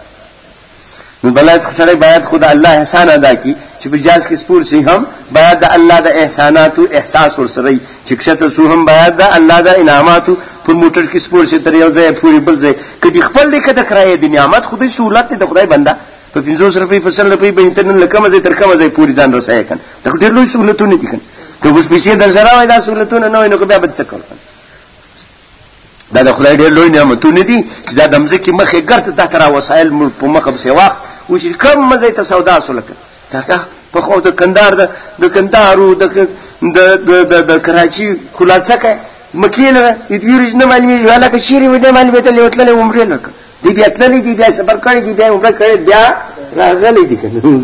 نو بلای څخه سړی باید خود الله احسان ادا کی چې په جاز کې سپور شي هم باید د الله د احساناتو احساس ورسره چې کښته سو هم باید د الله د انعاماتو په موټر کې سپور شي تر یو ځای پوری بل ځای کدي خپل دې کده کرایې د نعمت خودي سہولت د خدای بنده په 500 روپۍ په سل روپۍ به انټرنیټ لکه مزه تر کومه ځای پوری ځان رسای کن دا ډېر لوی سہولتونه دي کن که اوس پیسې در سره وای دا سہولتونه نه وای نو بیا به څه کوم دا د خدای ډېر لوی نعمتونه دي چې دا د مځکې مخې ګرته تا ته را وسایل موږ په مخه پسې واخس و چې کم مزه ته سودا سو لکه دا په خو د کندهار د د کندهارو د د د د کراچي خلاصه کې مکیله د ویرج نه معلومیږي هلکه چیرې ونه معلومه ته لوتلې عمرې لکه دی بیا تللی دی بیا سفر کړی دی بیا عمره کړی بیا راغلی دی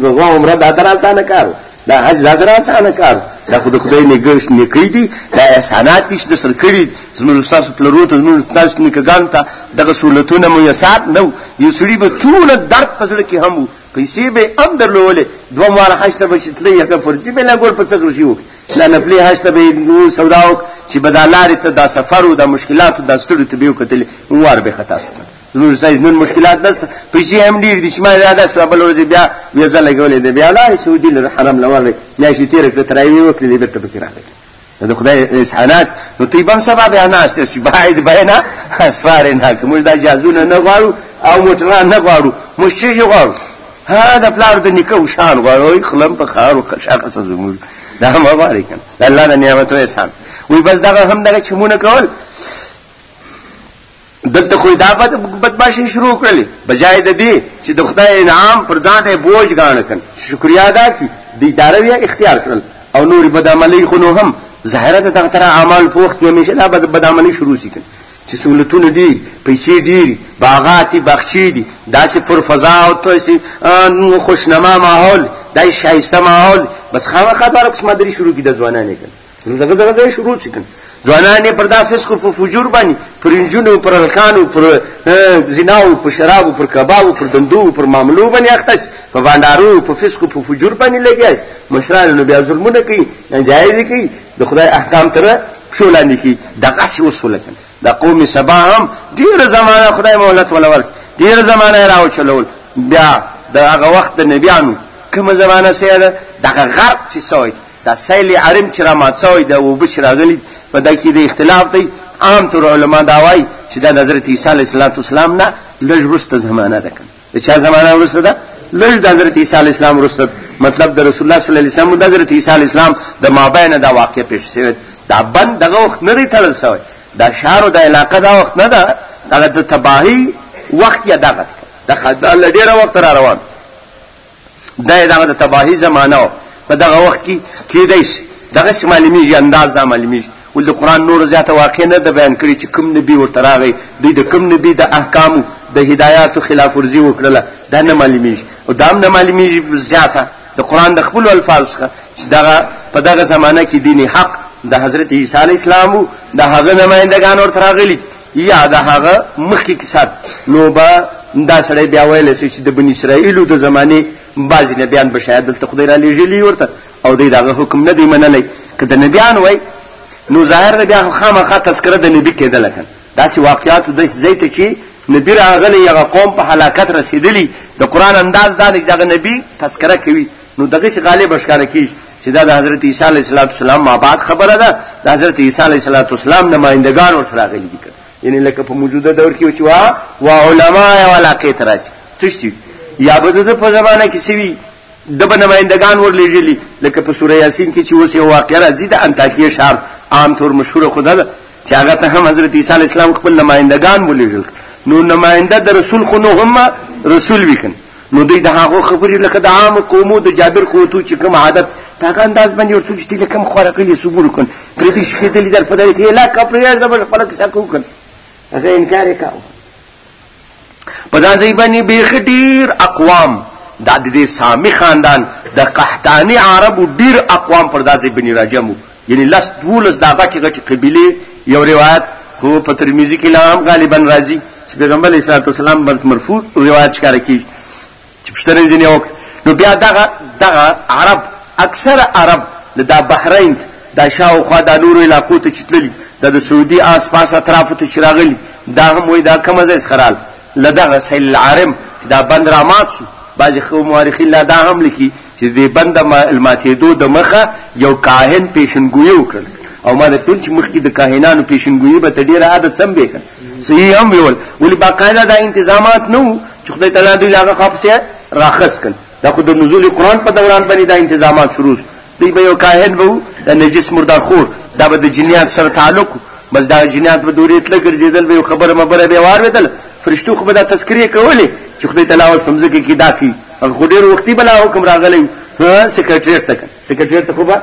هغه عمره دا تر اسانه کارو دا حج دا تر اسانه کارو دا خو د خدای نګوش نکړي دي دا احسانات چې د سر کړی زموږ تاسو پلرو ته زموږ تاسو نکګان ته دغه سہولتونه مو یسات نو یو سړي به څونه درد پسړ کې هم پیسې به اندر لولې دوه مار حج ته بشتلې هغه فرضي به لا ګور پڅګر شي دا نفلی حج ته به نور سودا وک چې به دا لارې ته دا سفر او دا مشکلات او دا ستړي ته به وکتل نور به خطا ستل نور ځای نن مشکلات نشته پیسې هم ډیر دي چې ما دا د سبل ورځ بیا ویزه لګولې دی بیا لارې سعودي له حرم لور بیا شي تیر کړ ترایوي وکړي دې ته به کراله د خدای احسانات نو طيبم سبب یا ناس ته باید بینا اسفار نه کوم دا جازونه نه غواړو او موټران نه غواړو مشچې غواړو ها د پلار د نکو شان غواړي خلم په خار او شاخه سزمور دا ما واري کړ الله د نعمتو احسان وی بس دغه هم دغه چمونه کول دلته خو دا بد بدمعشي شروع کړل بجای د دې چې د خدای انعام پر ځان یې بوج غاڼ کړ شکریا ادا کی د اداره یې اختیار کړل او نور بدعملي خو نو هم ظاهره دغه تر اعمال پوښتنه مشه دا بدعملي شروع شي چې سہولتونه دي پیسې ډېری باغات باغچې دي داسې پر فضا او تاسو خوشنما ماحول دای شایسته ماحول بس خامخا دار کوم دري شروع کی د ځوانانه کړ دغه دغه ځای شروع شکن ځوانانه پر دا فسکو په فجور باندې پر انجونو پر الکانو پر زناو پر شرابو پر کبابو پر دندو پر معاملو باندې اختص په باندارو په فسکو په فجور باندې لګیاس مشران نو بیا ظلمونه کوي ناجایز کوي د خدای احکام تر پښو لاندې کی دغسې وسوله کړي د قوم سبا هم ډېره زمانه خدای مهلت ولا ورک ډېره زمانه یې راوچلول بیا د هغه وخت د نبیانو کومه زمانه سیده دغه غرب چې سوی دا سیل عرم چې را مات سوی د اوبه چې راغلي په دې کې د اختلاف دی عام طور علما دا وایي چې دا د حضرت عیسی علیه السلام نه لږ وروسته زمانه ده د چا زمانہ ورسته ده لږ د حضرت عیسی علی السلام ورسته مطلب د رسول الله صلی الله علیه وسلم د حضرت عیسی علی السلام د مابین دا واقع پیش شوی دا بند دغه وخت نه دی تړل شوی دا شهر او د علاقه دا وخت نه ده هغه د تباهي وخت یا دغه د خدای له ډیره وخت را روان دا یې دغه د تباهي زمانه وه په دغه وخت کې کېدای شي دغسې معلومېږي انداز دا معلومېږي ول د قرآن نور زیاته واقع نه ده بیان کړې چې کوم نبي ورته راغی دوی د کوم نبي د احکامو د هدایاتو خلاف ورزي وکړله دا نه معلومېږي او دا هم نه معلومېږي زیاته د قرآن د خپلو الفاظو څخه چې دغه په دغه زمانه کې دین حق د حضرت عیسی علیه السلام د هغه نمایندګان ورته راغلي یا د هغه مخکې کسات نو به دا سړی بیا ویلی شي چې د بني اسرائیلو د زمانې بعضې نبیان به شاید دلته خدای را لېږلي ورته او دی د هغه حکم نه دی منلی که د نبیان وای نو ظاهر نه بیا خامخا تذکره د نبي کېدله که داسې واقعاتو د ځای ته چې نبي راغلی هغه قوم په هلاکت رسېدلی د قرآن انداز دا دی چې دغه نبي تذکره کوي نو دغه چې غالب اشکار کیږي چې دا د حضرت عیسی علیه السلام ما بعد خبره ده د حضرت عیسی علیه السلام نمائندگان ورته راغلي دي یعنی لکه په موجوده دور کې چې وا و علما او علاقه تراسي تشتي یا به د په زمانه کې سوي د بنمایندگان ورلېږلي لکه په سوره یاسین کې چې اوس یو واقعه راځي د انتاکیه شهر عام طور مشهور خدا ده چې هغه ته هم حضرت عیسی علی السلام خپل نمایندگان ولېږل نو نماینده د رسول خو نو هم رسول وکړي نو دوی د هغو خبرې لکه د عام قومو د جابر قوتو چې کوم عادت په هغه انداز باندې ورته چې له کوم خوره کلي صبر وکړ پرې دې شکېدلي در په دغې کې علاقه پرېږده بل خپله کیسه کوو کړ هغه انکار یې کاوه په دا ځای باندې بیخي ډېر اقوام دا د دې سامي خاندان د قحطاني عربو ډېر اقوام پر دا ځای باندې راجم وو یعنی لس دولس دا غټي غټي قبيله یو روایت خو په ترمذی کې لام غالبا راځي چې پیغمبر علیه الصلاه والسلام باندې مرفوع روایت ښکار کیږي چې پښتنه ځنی وک نو بیا دغه دغه عرب اکثر عرب دا بحرین دا شاو خو دا نور علاقو ته چتللی دا د سعودي آس پاس اطراف ته چراغلی دا هم وای دا کومه ځای خرال لدغه سیل عرم دا بند را مات شو بعض خو مورخین لا دا هم لیکي چې د بند ماتېدو د مخه یو کاهن پیشنګویي وکړل او ما درته چې مخکې د کاهنانو پیشنګویي به ته ډېره عادت سم به کړ صحیح هم ویول ولې باقاعده دا انتظامات نه وو چې خدای تعالی دوی هغه خاپسې راخص کړ دا خو د نزول قرآن په دوران باندې دا انتظامات شروع دوی به یو کاهن به د نجس مردار خور دا به د جنیات سره تعلق بس دا جنیات به دورې تل ګرځېدل به خبره مبره به واروېدل فرشتو خو به دا تذکرې کولې چې خدای تعالی اوس په مځکه کې دا کوي خو ډیر وختي بلا حکم راغلی ها سیکریټریټ ته سیکریټریټ ته خو به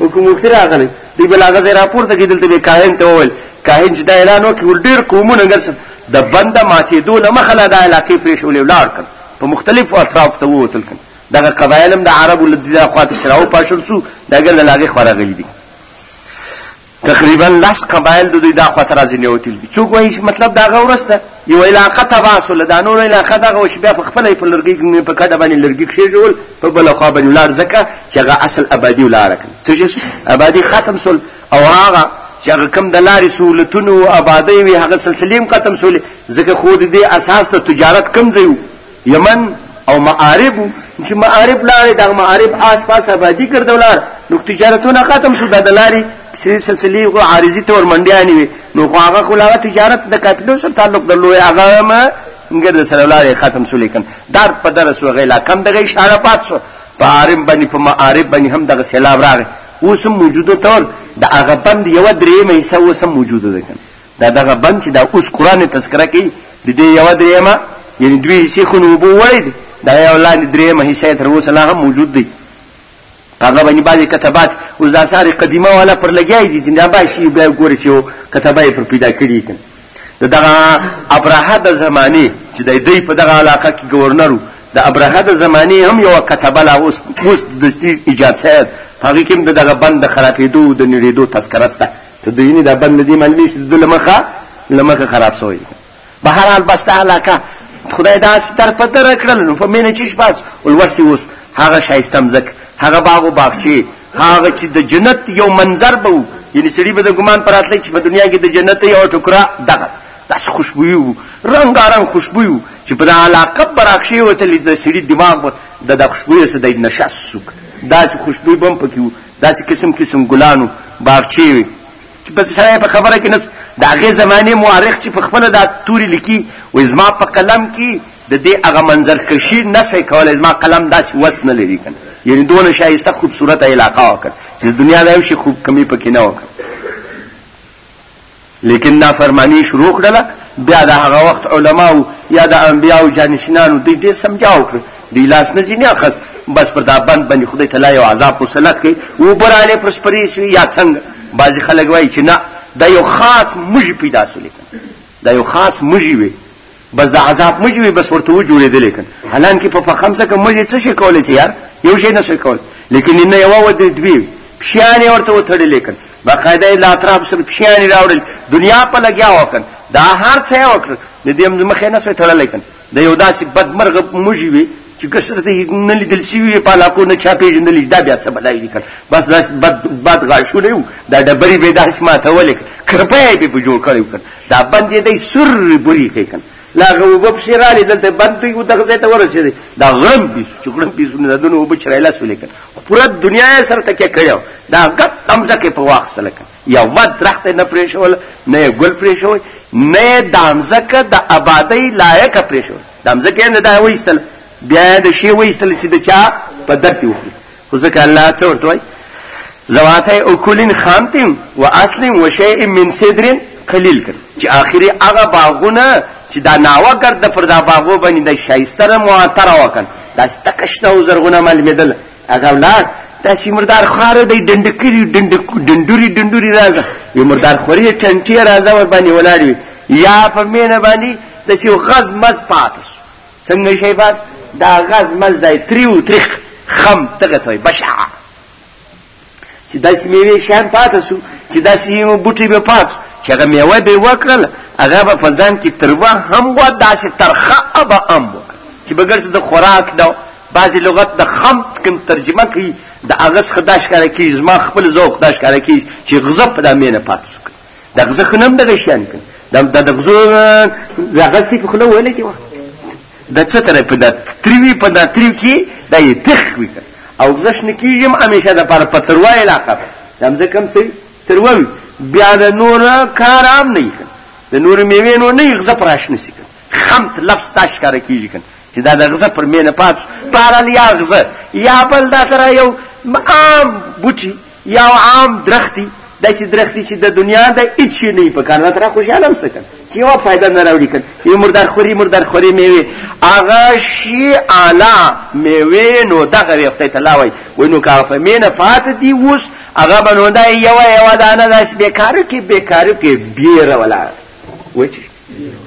حکم وختي راغلی دی بلا غزه راپورته کیدل ته کاهن ته وویل کاهن چې دا اعلان وکړ ډیر قومونه ګرځ د بنده ماتې دوله مخله د علاقې پرې شولې ولار کړ په مختلفو اطراف ته ووتل کړ دغه قبایل هم د عربو لدی د خواته چراو پاشل سو دغه لاغه خورغلی دي تقریبا لس قبایل د دوی دا خواته راځي نه وتل دي څوک وایي مطلب دا غو ورسته یو علاقه تبا سول دا نور علاقه دغه وش بیا په خپل په لرګي کې په کډه باندې لرګي کې جوړ په بل خو باندې لار زکه چې هغه اصل آبادی ولار کړ څه آبادی ختم سول او هغه چې هغه کم د لارې سہولتونو او آبادی وی هغه سلسله ختم سول ځکه خود دې اساس ته تجارت کم ځای یمن او معارب چې معارب لارې د معارب آس پاس آبادی کړ دولار نو تجارتونه ختم شو د دلاري سری سلسلې او عارضی تور منډیانی وي نو خو هغه خلاغه تجارت د کاپیټل سره تعلق درلوې هغه ما انګر سره لارې ختم شو لیکن دار په درس وغیلا کم دغه اشاره پات شو په عارم باندې په معارب باندې هم دغه سیلاب راغی اوس موجوده تور د هغه بند یو درې مې سو سم موجوده ده دا دغه بند چې دا اوس قران تذکرہ کوي د دې یو درېما یعنی دوی چې خونو بو وړي دي دا یو لاندې درېما حصہ تر اوسه لا هم موجود دی هغه باندې بعضی کتابات اوس دا ساري قدیمه والا پر لګیای دي چې دا به شي بیا ګوري چې کتابه یې پر پیدا کړی دي د دغه ابراهه د زمانه چې د دې په دغه علاقه کې گورنرو د ابراهه د زمانه هم یو کتابه لا اوس اوس د ایجاد سره هغه کې د دغه بند خرابېدو د نړېدو تذکرسته ته د ویني دا بند دي معلومي چې د لمخه لمخه خراب شوی به هر حال بس علاقه خدای دا ستر پتر کړل نو په مینه چیش پاس ولورسي اوس هغه شایسته مزک هغه باغ او باغچې هغه چې د جنت یو منظر به یعنی سړي به د ګمان پر اتل چې په دنیا کې د جنت یو ټکرا دغه داس خوشبوئی وو رنگارنګ خوشبوئی وو چې په علاقه براکشي وته د سړي دماغ د د خوشبوئی سره د نشه سوک داس خوشبوئی بم پکې وو داسې قسم قسم ګلانو باغچې وي چې بس سړی په خبره کې نس د هغې زمانې مورخ چې په خپله دا توري لیکي وایي زما په قلم کې د دې هغه منظر کشي نسې کولی زما قلم داسې وس نه لري که یعنی دونه ښایسته خوبصورته علاقه وکړ چې د دنیا دا یو شي خوب کمی پکې نه وکړ لیکن نافرمانی شروع کړله بیا د هغه وخت علماو یا د انبیاو جانشینانو دوی ډېر سمجا وکړ دوی لاس نه ځینې اخست بس پر دا بند باندې خدای تعالی یو عذاب مسلط کوي وبراله پر سپری سوي یا څنګه بعضې خلک وایي چې نه دا یو خاص موږي پیدا سو لیکن دا یو خاص موږي وي بس د عذاب مجي وي بس ورته و جوړېدل لیکن حالان کې په فخم څخه مجي څه شي کولای شي یار یو شي نشي کول لیکن نه یو و دې دوی پښیانې ورته وتړل لیکن باقاعده لا اطراف سره پښیانې راوړل دنیا په لګیا وکړ دا هر څه وکړ د دې مخه نه سوي تړل لیکن د یو داسې بدمرغ مجي وي چې کسرت نه لیدل شوی په علاقو نه چا پیژندل دا بیا څه بلای لیکل بس دا بد بد غاښونه یو دا ډبرې به داس ماته ولیک کرپای به په جوړ کړو کړ دا باندې دای سر بری کوي کړ لا غوب بشراله دلته باندې یو دغه ځای ته ورسېد دا غرم پیس چکړم پیس نه دونه وب چرایلا سولې کړ پوره دنیا سره تکه کړو دا غت تمزه کې په واخ سره کړ یا ود درخت نه پرې شول نه ګل پرې شول نه دامزکه د آبادی لایق پرې شول دا مزکه نه دا وېستل بیا د شی وېستل چې د چا په درد دی وخوري خو ځکه الله څه ورته وایي زواته اکلین خامتم و اصل و شیء من صدر قلیل کړ چې اخري هغه باغونه چې دا ناوه ګرد پر دا باغو باندې د شایستره معطر وکړ دا ستکشنه او زرغونه مل مدل هغه ولاړ تاسې مردار خاره دی ډنډکري ډنډوري ډنډوري راځه وي مردار خوري ټنټې راځه ور باندې ولاړ وي یا په مینه باندې د چې غز مز پاتس څنګه شي پاتس دا غز مز دی تریو تریخ خم تغه ته بشع چې داسې میوې شان پاتې شو چې داسې یو بوټي به پات چې هغه میوه به وکړل هغه به په ځان کې تروه هم و داسې ترخه به هم و چې بغیر د خوراک دا بعضی لغت د خمت کوم ترجمه کوي د هغه څخه دا ښکاره کیږي زما خپل ذوق دا ښکاره کیږي چې غضب په دا مینه پاتې شو دغه ځخه نم دغه شان کړ دا د دغزو دغستی په خله ویل کې وخت د څه تر په د تریوی په د تریو کې د تخ وی او زش نکیږم همیشه د پر پتروا علاقه دا مزه کم څه تروي بیا د نور کار عام نه کړ د نور میوه نو نه غزه پراش نسی کړ خمت لفظ تاش کار کیږي کړ چې دا د غزه پر مینه پات پارل یا غزه یا بل دا تر یو عام بوټي یا عام درختی داسې درختی چې د دنیا د هیڅ شي نه په کار تر خوشاله مست کړ چې یو فائدہ نه راوړي کړ یو مردار خوري مردار خوري میوه اغه شی اعلی میوه نو دغه وخت ته لاوي وینو کار په مینه پات دی وس هغه بنو دا یو یو دانه داس بیکار کې بیکار کې بیر ولا وچی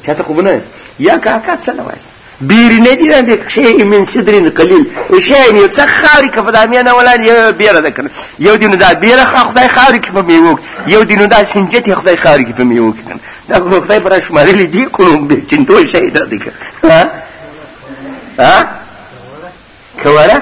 چاته خوبونه وایست یا کاکا څه نه وایست بیری نه دی د شی من صدرین قلیل او شی یو څه خاري کف د امیا نه ولان یو بیره ده کنه یو دینو دا بیره خدای خاري کف میوک یو دینو دا سنجت خدای خاري کف میوک کنه دا خو خدای پر شمارلی دی کوم به چنتو شی ده دی ها ها کوله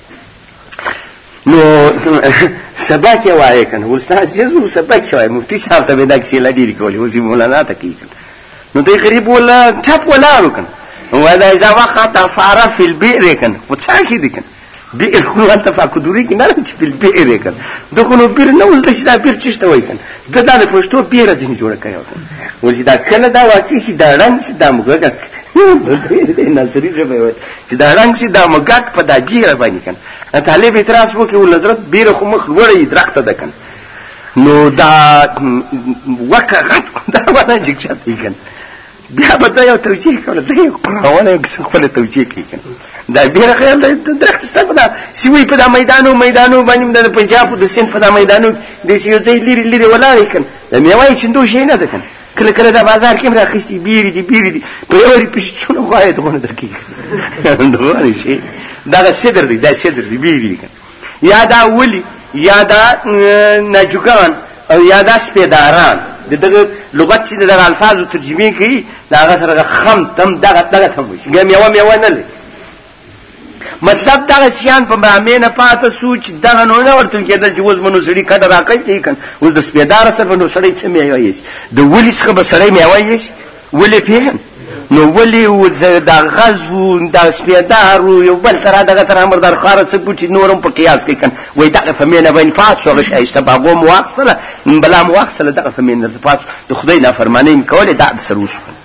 نو سبا کې وایې کنه ولستان چې سبا کې وایې مفتی صاحب ته به دا کیسې لا ډېرې کولې اوس یې مولانا ته کوي نو دی غریب ولا ټپ ولاړو کنه هو دا اذا وقت فاره فی البئر کنه په څا کې دي کنه بئر خو انت فاکدوري کې نه چې فی البئر کنه دغه نو بیر نه وځل چې دا بیر چشته وای کنه دا د پښتو بیر ځین جوړ کړی ولې دا کله دا واچی چې دا رنګ چې دا موږ نظری ژبه وای چې دا رنګ سي دا مګک په دا بیره باندې کن طالب اعتراض وکړي ول حضرت بیره خو مخ لوړې درخت ده کن نو دا وکه غټ دا ونه چې چاته کن بیا به دا یو توجیه کوله دا یو قرونه یو خپل توجیه کوي کن دا بیره خیال د درخت ستاسو په دا سیوی په دا میدانو میدانو باندې د پنجاب د سین په دا میدانو د سیو ځای لري لري ولاړ کن دا میوای چندو شي نه ده کن کله کله دا بازار کې را خستی بیری دی بیری دی په یو ری پښې څونه غواړي ته ونه درکې دوه شي دا صدر دی دا صدر دی بیری دی یا دا ولی یا دا نجوګان او یا دا سپیداران د دغه لغت چې دغه الفاظو ترجمه کوي دا هغه سره خم تم دغه دغه تم شي ګم یو میو نه لري مطلب دا شیان په برامه نه پاته سوچ دغه نو نه ورتل کېدل چې اوس منو سړي کډه راکړي دی کن اوس د سپیدار سره نو سړي څه مې وایي د ولي څخه به سړي مې وایي ولې پیه نو ولي و د غزو د سپیدار یو بل تر دغه تر امر در خار څه پوچ نورم په قیاس کې کن وای دغه فمینه باندې پات شو غش ایسته باغو مواصله بلا مواصله دغه فمینه پات د خدای نه فرمانین کوله دا سروش کن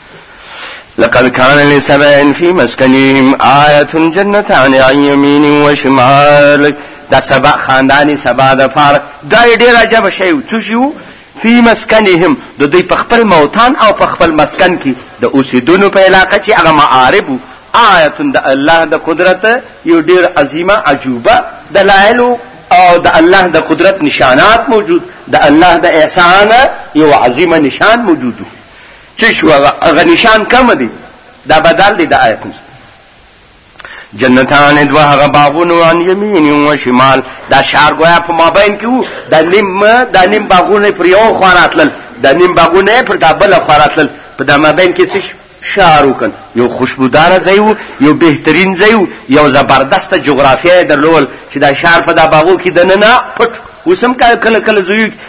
لقد كان لسبع في مسكنهم آية جنتان عن يمين وشمال دا سبع خاندانی سبع د فار دا ډیر عجب شی چو شو فی مسکنهم د دوی په خپل موتان او په خپل مسکن کې د اوسیدونو په علاقه چې هغه معارب آیت د الله د قدرت یو ډیر عظیمه عجوبه دلایل او د الله د قدرت نشانات موجود د الله د احسان یو عظیمه نشان موجود څه شو هغه نشان کم دی دا بدل دی د آیت نشته جنتان دو هغه باغونو ان یمین او شمال دا شهر گویا په مابین کې وو د نیم د نیم باغونه پر یو خوراتل د نیم باغونه پر دا بل خوراتل په دا مابین کې څه شهر وکړ یو خوشبودار ځای وو یو بهترین ځای وو یو زبردست جغرافیه درلول چې دا شهر په دا باغو کې دننه پټ وسم کله کله زوی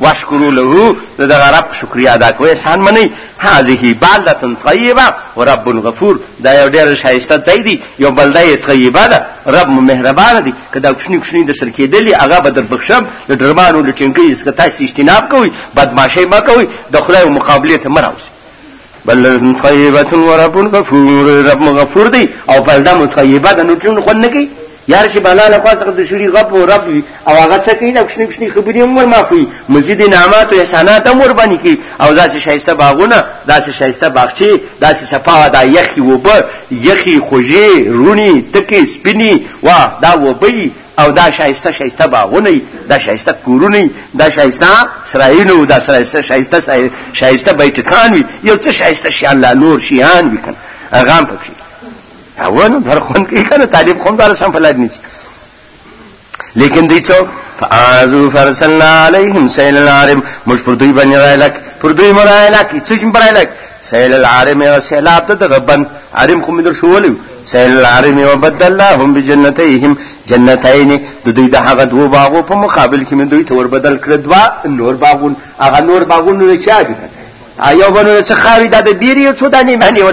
واشکرو له د دغه رب شکریا ادا کوئ احسان منئ هذه بلده طیبه و رب غفور دا یو ډېر شایسته ځای دی یو بلده یې طیبه ده رب مو مهربان دی که دا کوچني کوچني د سر کېدلي هغه به در بخښم د ډرمانو له ټینګۍ څخه تاسې اجتناب کوئ بدماشۍ مه کوئ د خدای مقابلې ته مه راوځئ بلن طیبه ورب غفور رب مغفور دی او بلدا مطیبه د نوټون خو نه کوي یار چې بلا له خاصه د شری غب او رب وي او هغه څه کوي د کوچني کوچني خبرې هم ور معفوي مزید نعمت او احسانات هم ور باندې کوي او داسې شایسته باغونه داسې شایسته باغچې داسې صفا دا یخي وبه یخي خوږې رونی تکي سپینی وا دا وبي او دا شایسته شایسته باغونه دا شایسته کورونه دا شایسته سرایونه او دا شایسته شایسته شایسته بیتکان وي یو څه شایسته شیان لا نور شیان وي کنه هغه پکې اونه در خون کې کنه طالب خون دار سم فلاد نه لیکن دی څو فازو فرسلنا علیهم سیل العرب مش پر دوی باندې رايلک پر دوی مرايلک چې پر رايلک سیل العرب سیلاب ته دغه بند عرب خو مې در شوولې سیل العرم وبدلناهم بجنتیهم جنتین د دوی د هغه دوه باغو په مقابل کې من دوی ته ور بدل کړ دوا نور باغون هغه نور باغون نه چا دي ایو بنو څه خاري د بیری یو څو دانی معنی و